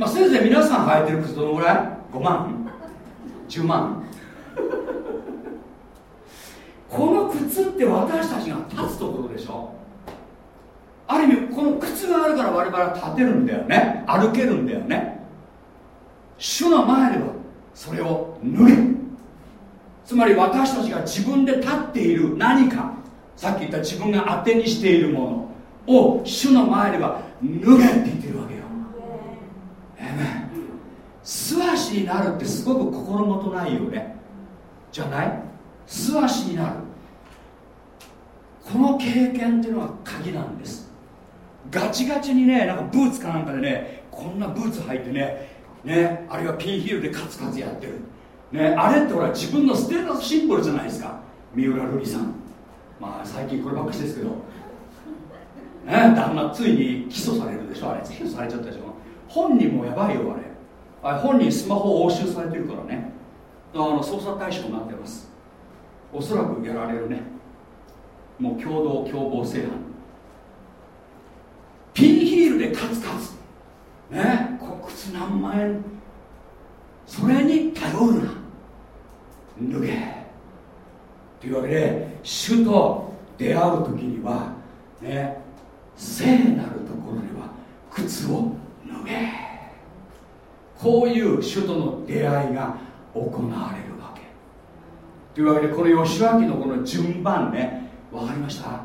まあせいぜい皆さん履いてる靴どのぐらい ?5 万？10万？この靴って私たちが立つところでしょ？ある意味この靴があるから我々は立てるんだよね。歩けるんだよね。主の前ではそれを脱げ。つまり私たちが自分で立っている何か。さっき言った自分が当てにしているものを主の前では脱げって言ってるわけよ。素足になるってすごく心もとないよね。じゃない？素足になる。この経験っていうのは鍵なんです。ガチガチにねなんかブーツかなんかでねこんなブーツ履いてねねあるいはピンヒールでカツカツやってる。ねあれってほら自分のステータスシンボルじゃないですか。三浦瑠麗さん。まあ最近こればっかしですけど。ね旦那ついに起訴されるでしょあれ。起訴されちゃったでしょ。本人もやばいよあれ。あれ本人スマホ押収されてるからね。あの捜査対象になってます。おそらくやられるね。もう共同共謀正犯。ピンヒールでカツカツ。ね？靴何万円。それに頼るな。脱げ。というわけで主と出会う時にはね？聖なるところでは靴を脱げ。こういう主との出会いが行われるわけ。というわけでこの吉脇のこの順番ね分かりました？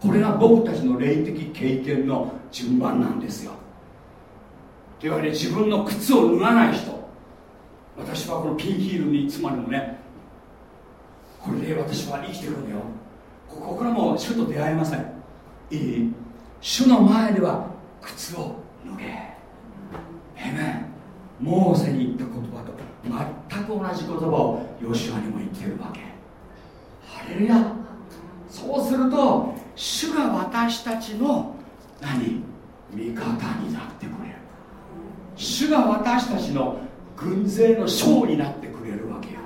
これが僕たちの霊的経験の順番なんですよ。というわけで自分の靴を脱がない人。私はこのピンヒールにいつまでもねこれで私は生きてるんだよ。ここからも主と出会えません。いい？主の前では靴を脱げ。モーセに言った言葉と全く同じ言葉をヨシュアにも言ってるわけ。ハレルヤ。そうすると主が私たちの何？味方になってくれる。主が私たちの軍勢の将になってくれるわけよ。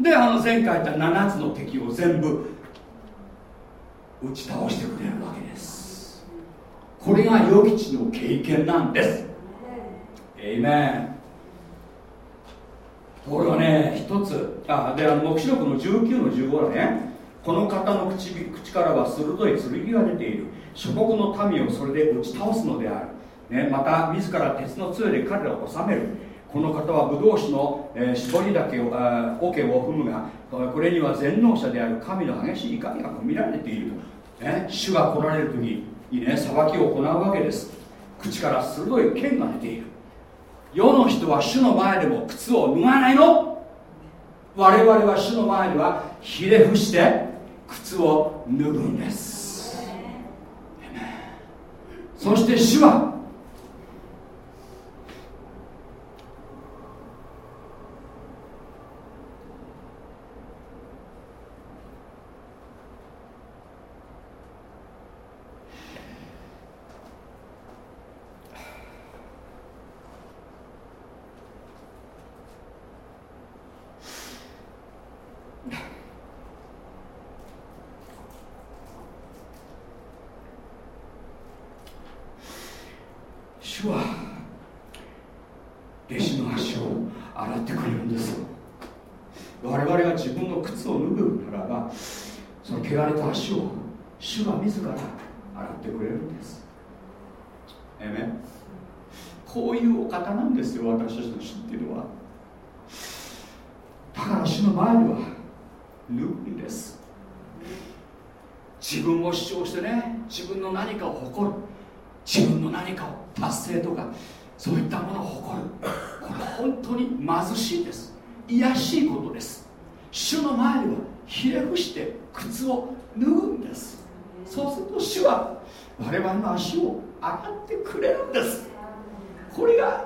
であの前回言った7つの敵を全部打ち倒してくれるわけです。これが予期地の経験なんです。エイメンこれはね一つ。あであの黙示録の19の15だねこの方の口口からは鋭い剣が出ている。諸国の民をそれで打ち倒すのである、ね、また自ら鉄の杖で彼らを治める。この方はブドウ酒の、えー、絞りだけを桶を踏むがこれには全能者である神の激しい怒りが込められていると、ね、主が来られる時にね裁きを行うわけです。口から鋭い剣が出ている。世の人は主の前でも靴を脱がないの？我々は主の前ではひれ伏して靴を脱ぐんです。そして主は貧しいです卑しいことです主の前ではひれ伏して靴を脱ぐんですそうすると主は我々の足を洗ってくれるんですこれが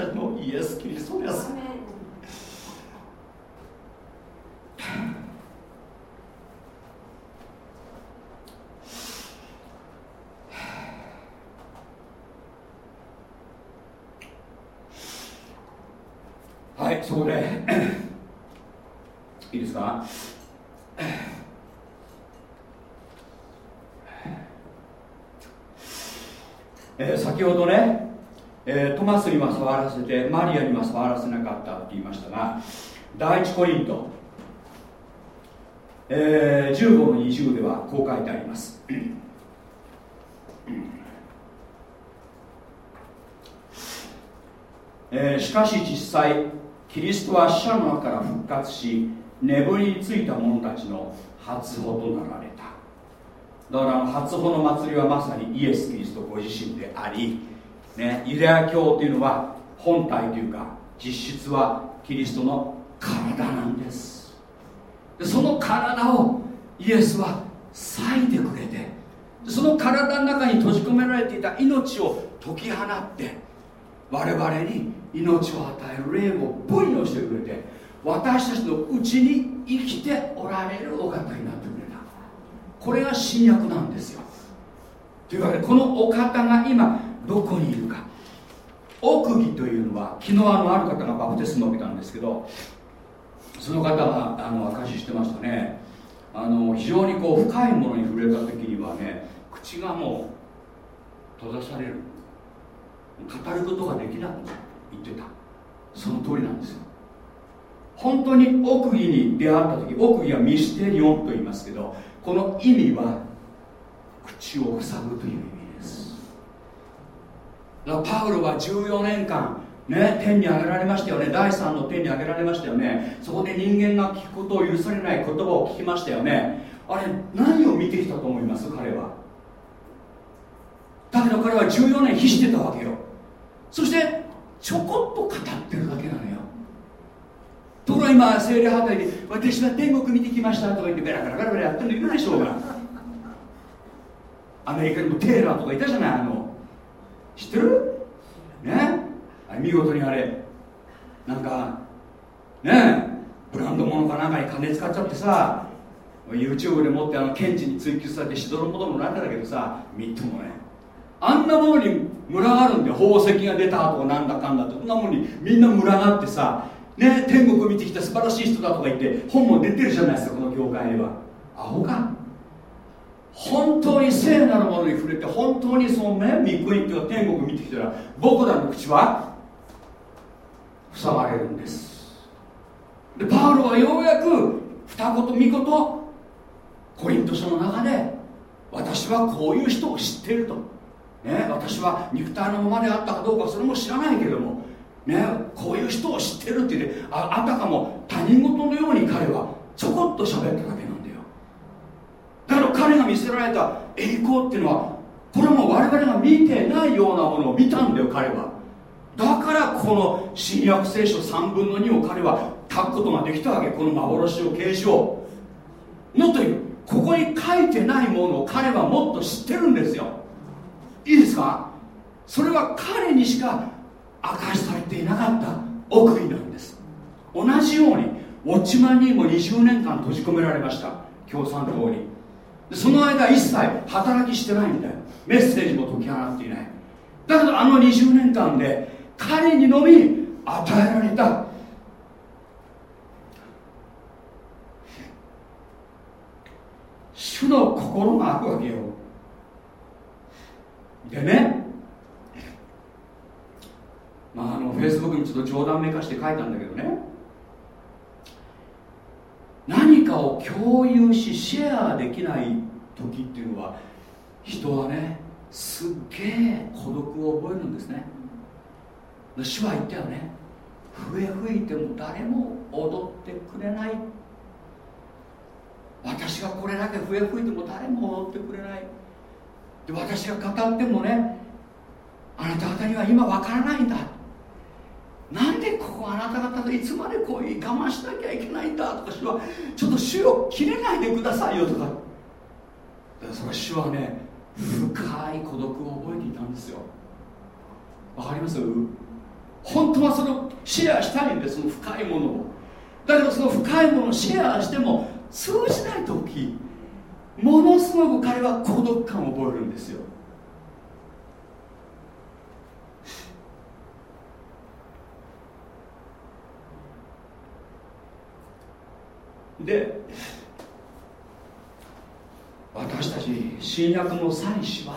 私たちのイエス・キリストですはいそこでいいですかえー、先ほどね、ええー、トマスには触らせてマリアには触らせなかったって言いましたが第一コリント、えー、15の20ではこう書いてあります。えー、しかし実際キリストは死者の中から復活し眠りについた者たちの初歩となられた。だから初歩の祭りはまさにイエス・キリストご自身であり、ね、ユダヤ教というのは本体というか実質はキリストの体なんです。でその体をイエスは裂いてくれてその体の中に閉じ込められていた命を解き放って我々に命を与える霊を分与してくれて私たちのうちに生きておられるお方になってくれた。これが新約なんですよ。というわけでこのお方が今どこにいるか。奥義というのは昨日あのある方がバプテスマを受けたんですけどその方があの証ししてましたね。あの非常にこう深いものに触れた時にはね口がもう閉ざされる。語ることができなく言ってた。その通りなんですよ。本当に奥義に出会った時奥義はミステリオンと言いますけどこの意味は口を塞ぐという意味。パウロは14年間ね、天に上げられましたよね。第3の天に上げられましたよね。そこで人間が聞くことを許されない言葉を聞きましたよね。あれ何を見てきたと思います？彼は。だけど彼は14年必してたわけよ。そしてちょこっと語ってるだけなのよ。ところが今精霊派対で私は天国見てきましたとか言ってベラベラベラベラやってるのいるでしょうが。アメリカにもテーラーとかいたじゃないあの。知ってる？ね？見事にあれ。なんかね？ブランド物かなんかに金使っちゃってさ YouTube でもってあの検事に追及されてしどろもどもなったんだけどさみっともねあんなものに群がるんで宝石が出たとかなんだかんだってそんなものにみんな群がってさね？天国見てきた素晴らしい人だとか言って本も出てるじゃないですかこの業界では。アホか？本当に聖なるものに触れて本当にそのね御国っていうか天国見てきたら僕らの口は塞がれるんです。でパウロはようやく二言三言コリント書の中で私はこういう人を知っていると、ね、私は肉体のままであったかどうかそれも知らないけども、ね、こういう人を知ってるって言ってああたかも他人事のように彼はちょこっと喋っただけ彼が見せられた栄光っていうのはこれはもう我々が見てないようなものを見たんだよ彼は。だからこの新約聖書3分の2を彼は書くことができたわけ。この幻を啓示を。もっと言うここに書いてないものを彼はもっと知ってるんですよ。いいですか？それは彼にしか明かしされていなかった奥義なんです。同じようにウォッチマンにも20年間閉じ込められました。共産党に。その間一切働きしてないんだよメッセージも解き放っていない。だけどあの20年間で彼にのみ与えられた。主の心があるわけよでねまああのフェイスブックにちょっと冗談めかして書いたんだけどね。何かを共有しシェアできない時っていうのは人はねすっげえ孤独を覚えるんですね。主は言ったよね。笛吹いても誰も踊ってくれない。私がこれだけ笛吹いても誰も踊ってくれない。で私が語ってもねあなた方には今わからないんだ。なんでここあなた方といつまでこういう我慢しなきゃいけないんだとか主はちょっと主を切れないでくださいよとか。その主はね深い孤独を覚えていたんですよ。わかります？本当はそれをシェアしたいんですその深いものを。だけどその深いものをシェアしても通じない時ものすごく彼は孤独感を覚えるんですよ。で私たち新約の祭司は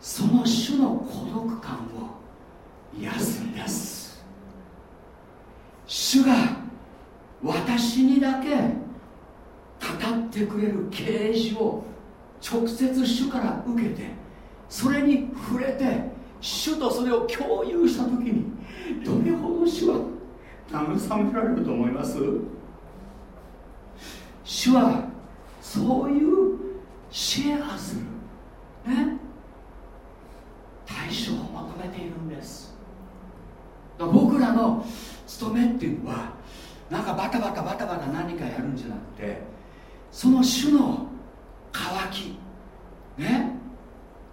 その種の孤独感を癒すんです。主が私にだけ語ってくれる啓示を直接主から受けてそれに触れて主とそれを共有した時にどれほど主は慰められると思います？主はそういうシェアする。ね。対象を求めているんです。ら僕らの務めっていうのはなんかバタバタバタバタ何かやるんじゃなくてその種の渇き。ね。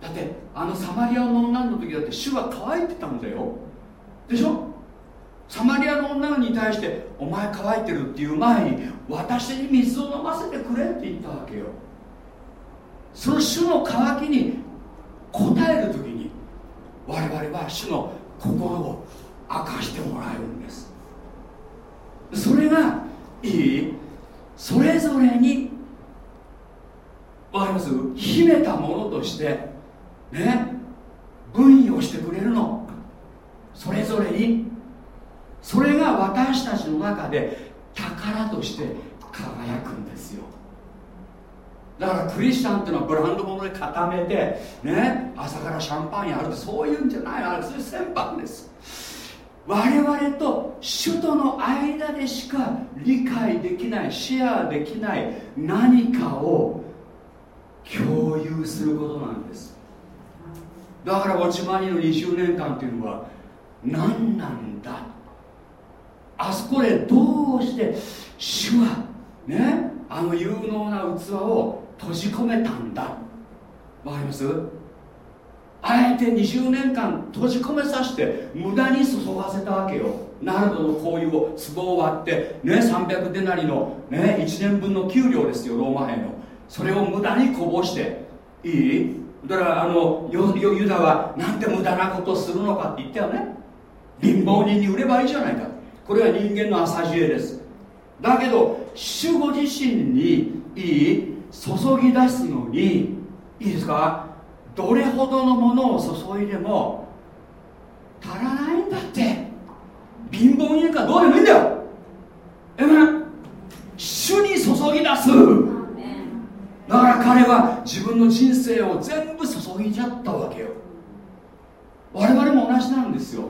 だってあのサマリアの女の時だって主は乾いてたんだよ。でしょ？サマリアの女に対して「お前乾いてる」っていう前に「私に水を飲ませてくれ」って言ったわけよ。その主の渇きに応える時に我々は主の心を明かしてもらえるんです。それがいい。それぞれにわかります？秘めたものとしてね分与してくれるの。それぞれにそれが私たちの中で宝として輝くんですよ。だからクリスチャンっていうのはブランド物で固めてね朝からシャンパンやるとそういうんじゃないあれそういう船舶です。我々と主との間でしか理解できないシェアできない何かを共有することなんです。だから落ち葉にの20年間っていうのは何なんだあそこでどうして主はねあの有能な器を閉じ込めたんだ。わかります？あえて20年間閉じ込めさせて無駄に注がせたわけよ。ナルドの香油を壺を割ってね300デナリの、ね、1年分の給料ですよローマ兵の。それを無駄にこぼして。いい？だからあのユダはなんて無駄なことするのかって言ったよね。貧乏人に売ればいいじゃないか。これは人間の浅知恵です。だけど主ご自身にいい注ぎ出すのにいいですか？どれほどのものを注いでも足らないんだって。貧乏人かどうでもいいんだよ。え主に注ぎ出す。だから彼は自分の人生を全部注ぎちゃったわけよ。我々も同じなんですよ。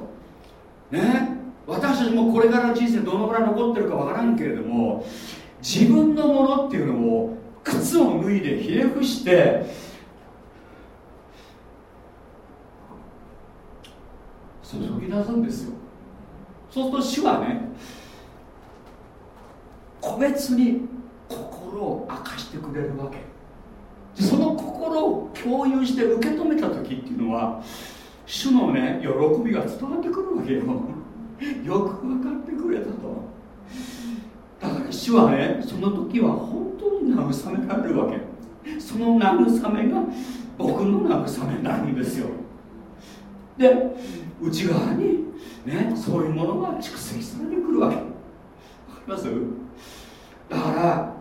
ね？私たちもこれからの人生どのぐらい残ってるかわからんけれども自分のものっていうのを靴を脱いでひれ伏して注ぎ出すんですよ。そうすると主はね個別に心を明かしてくれるわけ。その心を共有して受け止めた時っていうのは主のね喜びが伝わってくるわけよ。よく分かってくれたと。だから主はねその時は本当に慰められるわけ。その慰めが僕の慰めになるんですよ。で内側にねそういうものが蓄積されてくるわけ。わかります？だから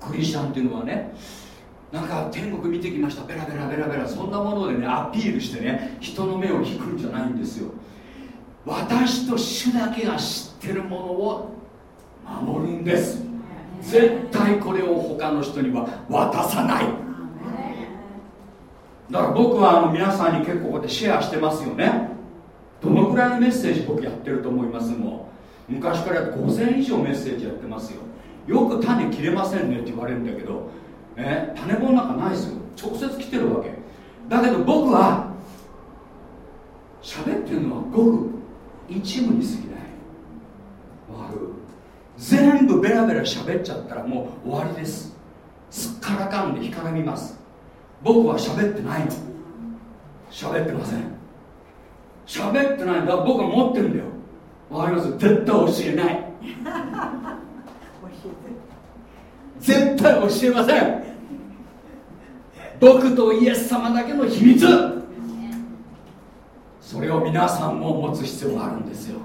クリスチャンっていうのはねなんか天国見てきました。ベラベラベラベラ。そんなものでねアピールしてね人の目を引くんじゃないんですよ。私と主だけが知ってるものを守るんです。絶対これを他の人には渡さない。だから僕はあの皆さんに結構こうやってシェアしてますよね。どのくらいのメッセージ僕やってると思いますもう。昔から5000以上メッセージやってますよ。よく種切れませんねって言われるんだけど、ね、種本なんかないですよ。直接来てるわけ。だけど僕は喋ってるのはごく一部に過ぎない。わかる？全部ベラベラ喋っちゃったらもう終わりです。すっからかんで干からみます。僕は喋ってないの。喋ってません。喋ってないんだ。僕は持ってるんだよ。わかります？絶対教えない。絶対教えません。僕とイエス様だけの秘密それを皆さんも持つ必要があるんですよ。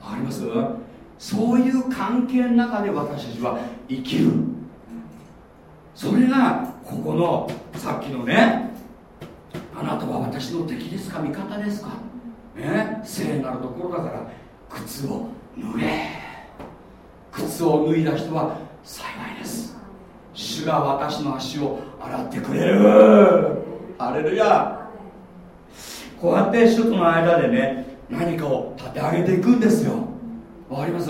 わかります？そういう関係の中で私たちは生きる。それがここのさっきのねあなたは私の敵ですか？味方ですか？ね？聖なるところだから靴を脱げ。靴を脱いだ人は幸いです。主が私の足を洗ってくれる。アレルヤこうやって主との間でね何かを立て上げていくんですよ。わかります？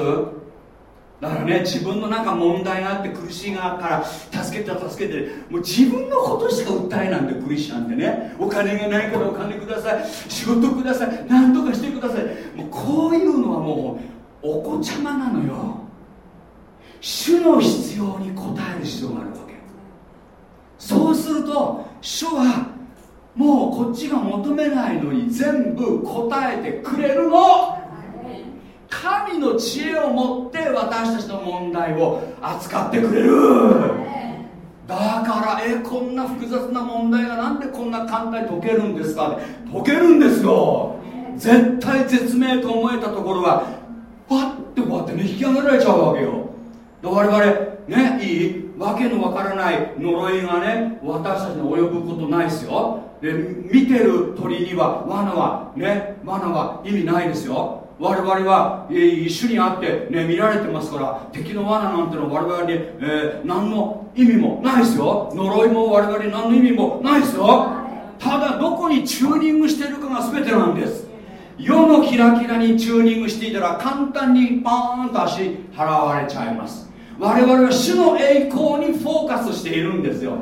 だからね自分のなんか問題があって苦しいがから助けて助けてもう自分のことしか訴えなんでクリスチャンってねお金がないからお金ください仕事ください何とかしてください。もうこういうのはもうお子ちゃまなのよ。主の必要に応える必要があるわけ。そうすると主はもうこっちが求めないのに全部答えてくれるの。神の知恵を持って私たちの問題を扱ってくれる。だからえこんな複雑な問題がなんでこんな簡単に解けるんですか解けるんですよ。絶対絶命と思えたところはパッてこうやってね引き上げられちゃうわけよ。我々ねいい？わけのわからない呪いがね私たちに及ぶことないですよ。で見てる鳥には罠はね罠は意味ないですよ。我々は、え、一緒に会って、ね、見られてますから敵の罠なんてのは我々に、えー、何の意味もないですよ。呪いも我々に何の意味もないですよ。ただどこにチューニングしてるかが全てなんです。世のキラキラにチューニングしていたら簡単にパーンと足払われちゃいます。我々は主の栄光にフォーカスしているんですよ。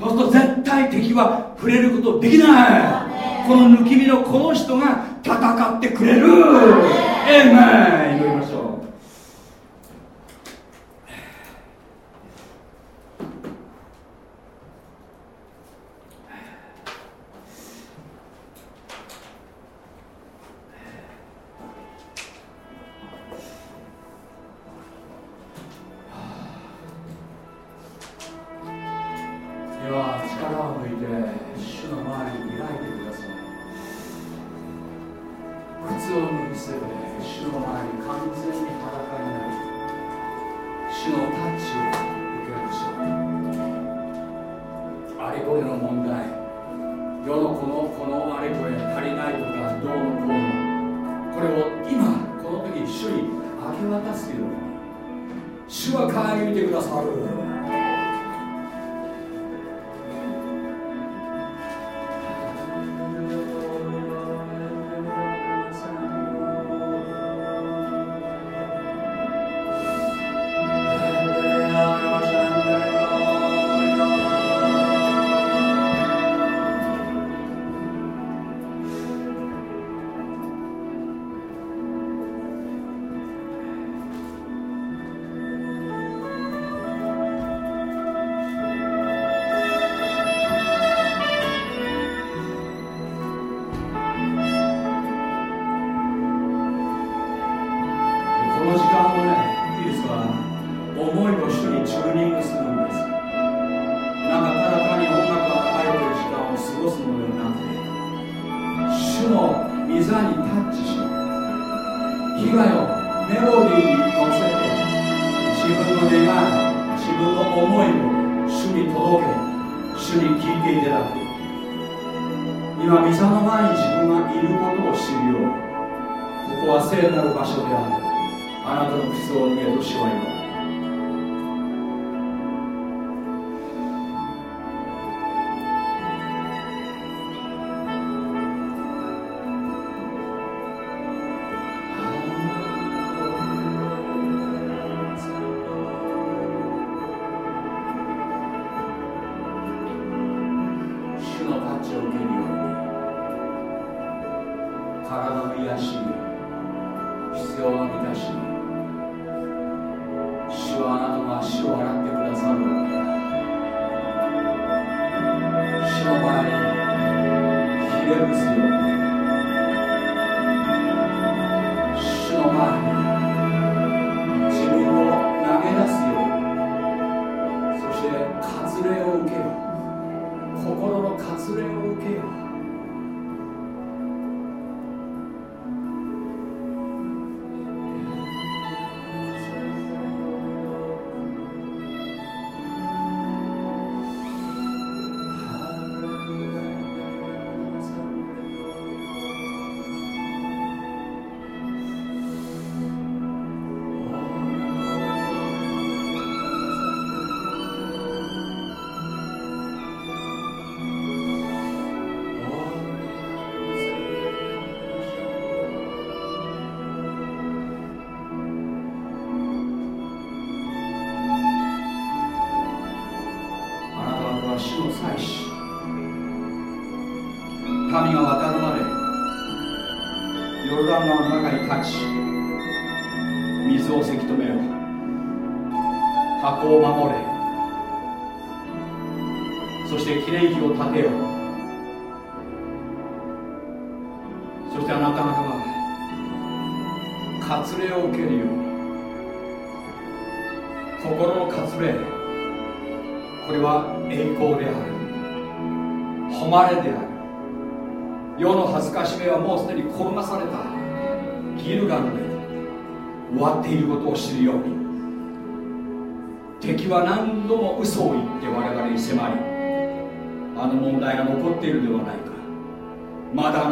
そうすると絶対敵は触れることできない。この抜き身のこの人が戦ってくれる。エイメン受けるように体の癒し必要の満たし主はあなたの足を洗ってくださる。主の前にひれ伏すよ。うに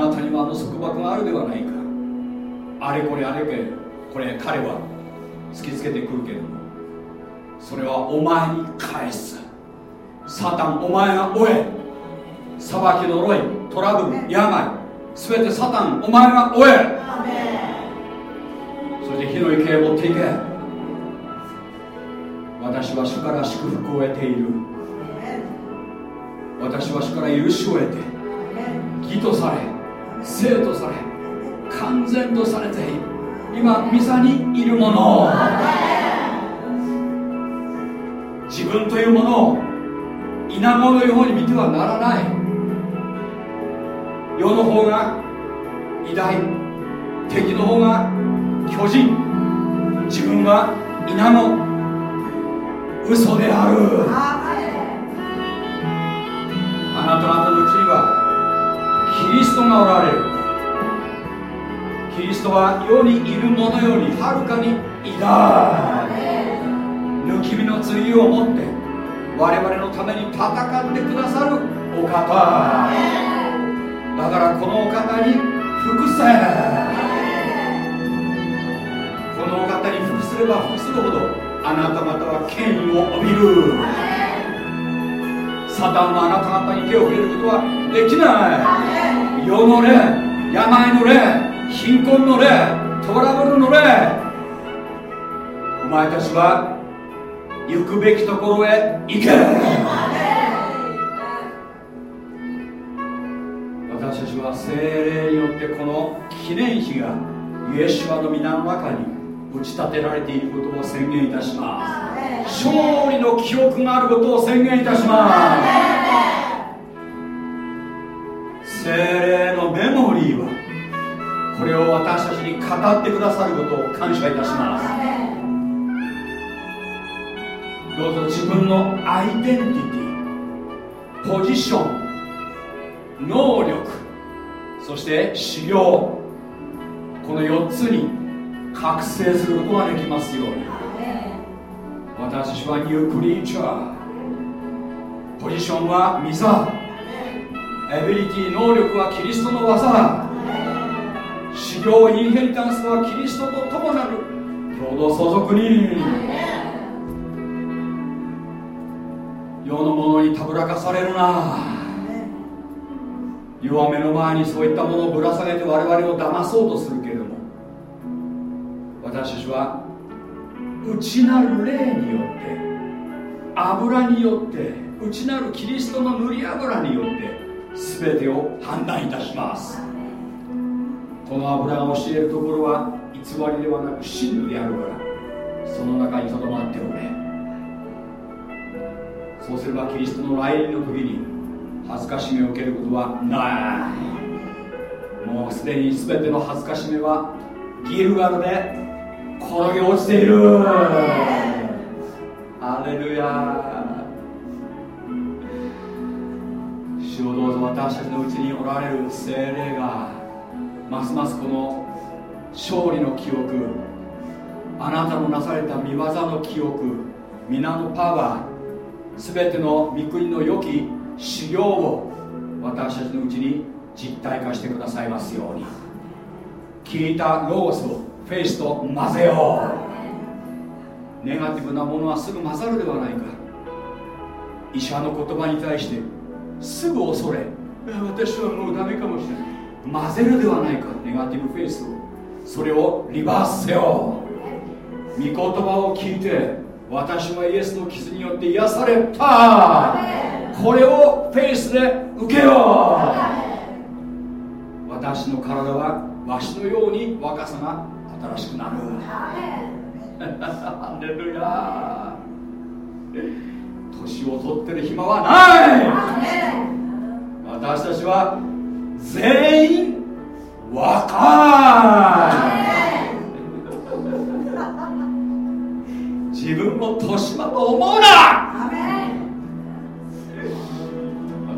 なたにはあの束縛があるではないか。あれこれあれこれこれ彼は突きつけてくるけれども。それはお前に返す。サタンお前が追え。裁き呪いトラブル病すべてサタンお前が追え。そして火の池へ持っていけ。私は主から祝福を得ている。私は主から許しを得て義とされ生とされ完全とされている今ミサにいるもの自分というものを稲子のように見てはならない。世の方が偉大。敵の方が巨人。自分は稲の嘘である。あなた方のうちにはキリストがおられる。キリストは世にいるものよりはるかに偉大。抜き身の剣を持って我々のために戦ってくださるお方。だからこのお方に服せこのお方に服すれば服するほどあなた方は権威を帯びる。サタンはあなた方に手を触れることはできない。世の霊病の霊貧困の霊トラブルの霊。お前たちは行くべきところへ行け。私たちは精霊によってこの記念碑がイエシュアの皆の中に打ち立てられていることを宣言いたします。勝利の記憶があることを宣言いたします。精霊のメモリーはこれを私たちに語ってくださることを感謝いたします。どうぞ自分のアイデンティティポジション能力そして修行この4つに覚醒することができますように。私はニュークリーチャー。ポジションはミザエビリティ能力はキリストの技修行インヘリタンスはキリストと共なる。共同相続に世のものにたぶらかされるな。弱めの前にそういったものをぶら下げて我々を騙そうとするけど。私たちは内なる霊によって油によって内なるキリストの塗り油によって全てを判断いたします。この油が教えるところは偽りではなく真理であるからその中にとどまっておれ。そうすればキリストの来臨の時に恥ずかしめを受けることはない。もうすでに全ての恥ずかしめはギルガルで転げ落ちているアレルヤ主をどうぞ私たちのうちにおられる精霊がますますこの勝利の記憶あなたのなされた見業の記憶皆のパワー全ての御国の良き修行を私たちのうちに実体化してくださいますように。聞いたロースをフェイスと混ぜよう。ネガティブなものはすぐ混ざるではないか。医者の言葉に対してすぐ恐れ。私はもうダメかもしれない。混ぜるではないかネガティブフェイスを。それをリバースせよ。御言葉を聞いて私はイエスの傷によって癒された。これをフェイスで受けよう。私の体はわしのように若さが新しくなる。ハレルヤ年を取ってる暇はない。私たちは全員若い。自分を年間と思うな。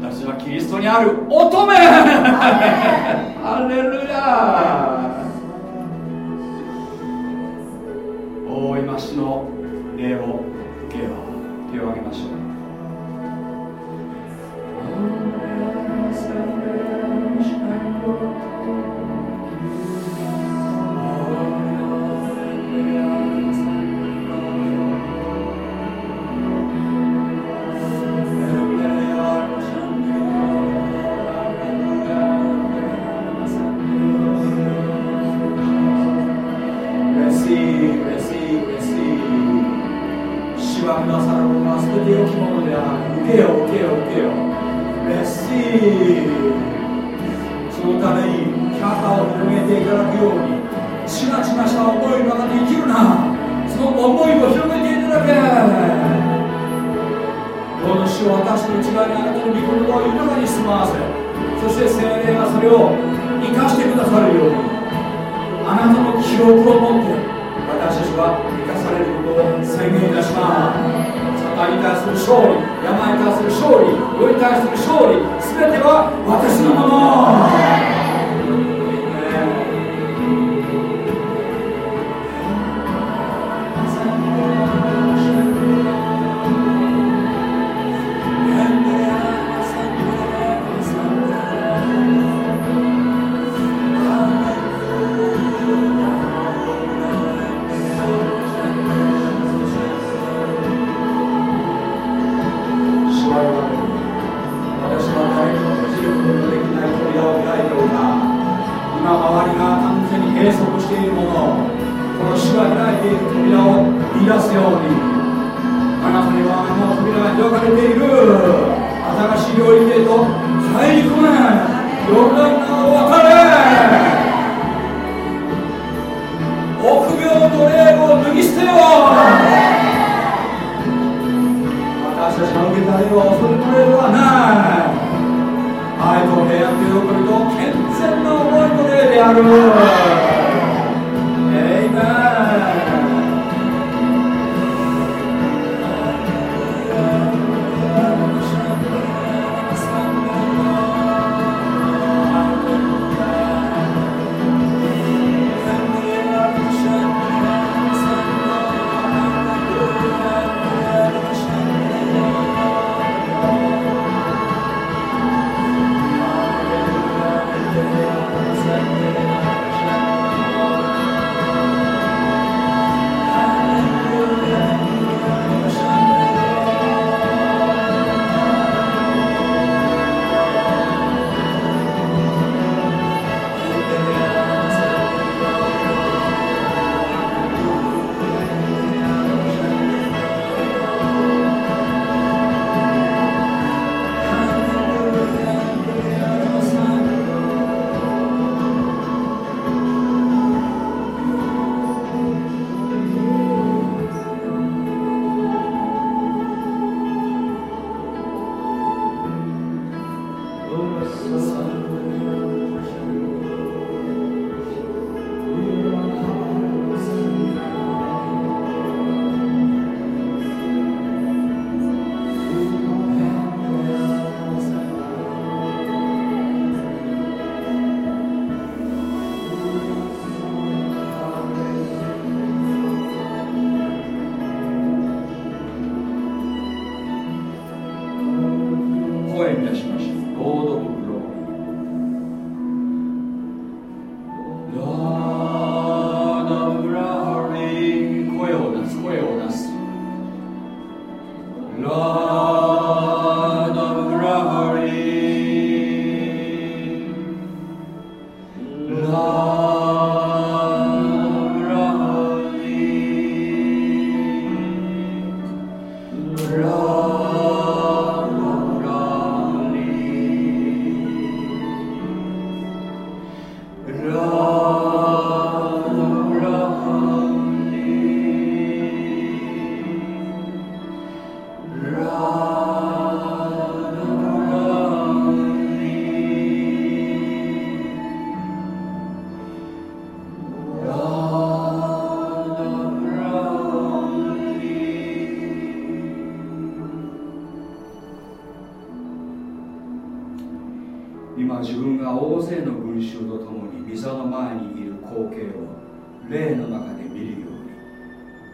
私はキリストにある乙女。ハレルヤ大いましの礼を受けよう手を挙げましょう。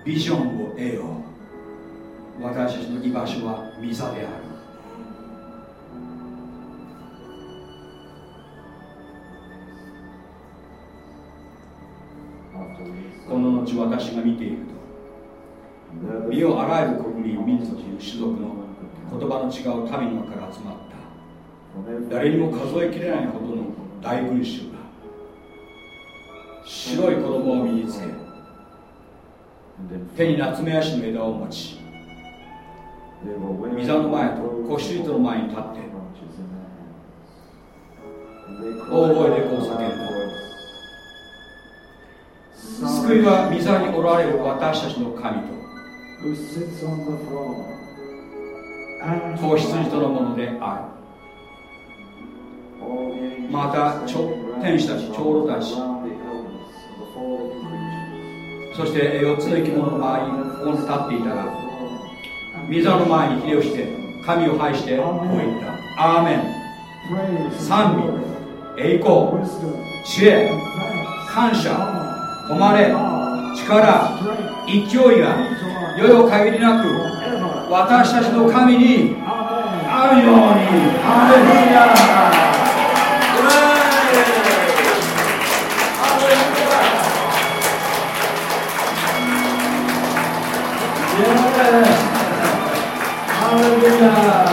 ビジョンを得よ。う私たちの居場所は御座である。この後私が見ていると身をあらゆる国民民族種族の言葉の違う民の中から集まった。誰にも数えきれないほどの大群衆が白い衣を身につけ手に夏目足の枝を持ち御座の前と子羊との前に立って大声でこう叫んだ。救いは御座におられる私たちの神と子羊とのものである。また天使たち長老たちそして4つの生き物の前にここに立っていたら御座の前にひれをして神を拝してこう言った。アーメン。賛美栄光。知恵。感謝。誉れ。力。勢いが。世々限りなく私たちの神にあるように。ハレルヤ Hallelujah.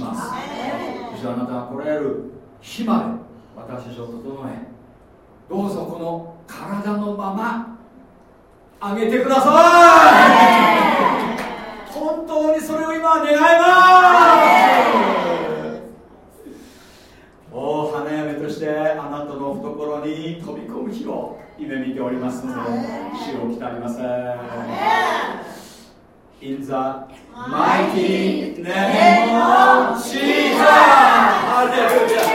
します。そしてあなたは来られる日まで私たちを整えどうぞこの体のままあげてください。本当にそれを今願います。お花嫁としてあなたの懐に飛び込む日を夢見ておりますので死をきたりません in the mighty name of Jesus! Hallelujah!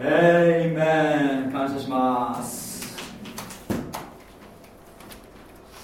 Amen! 感謝します。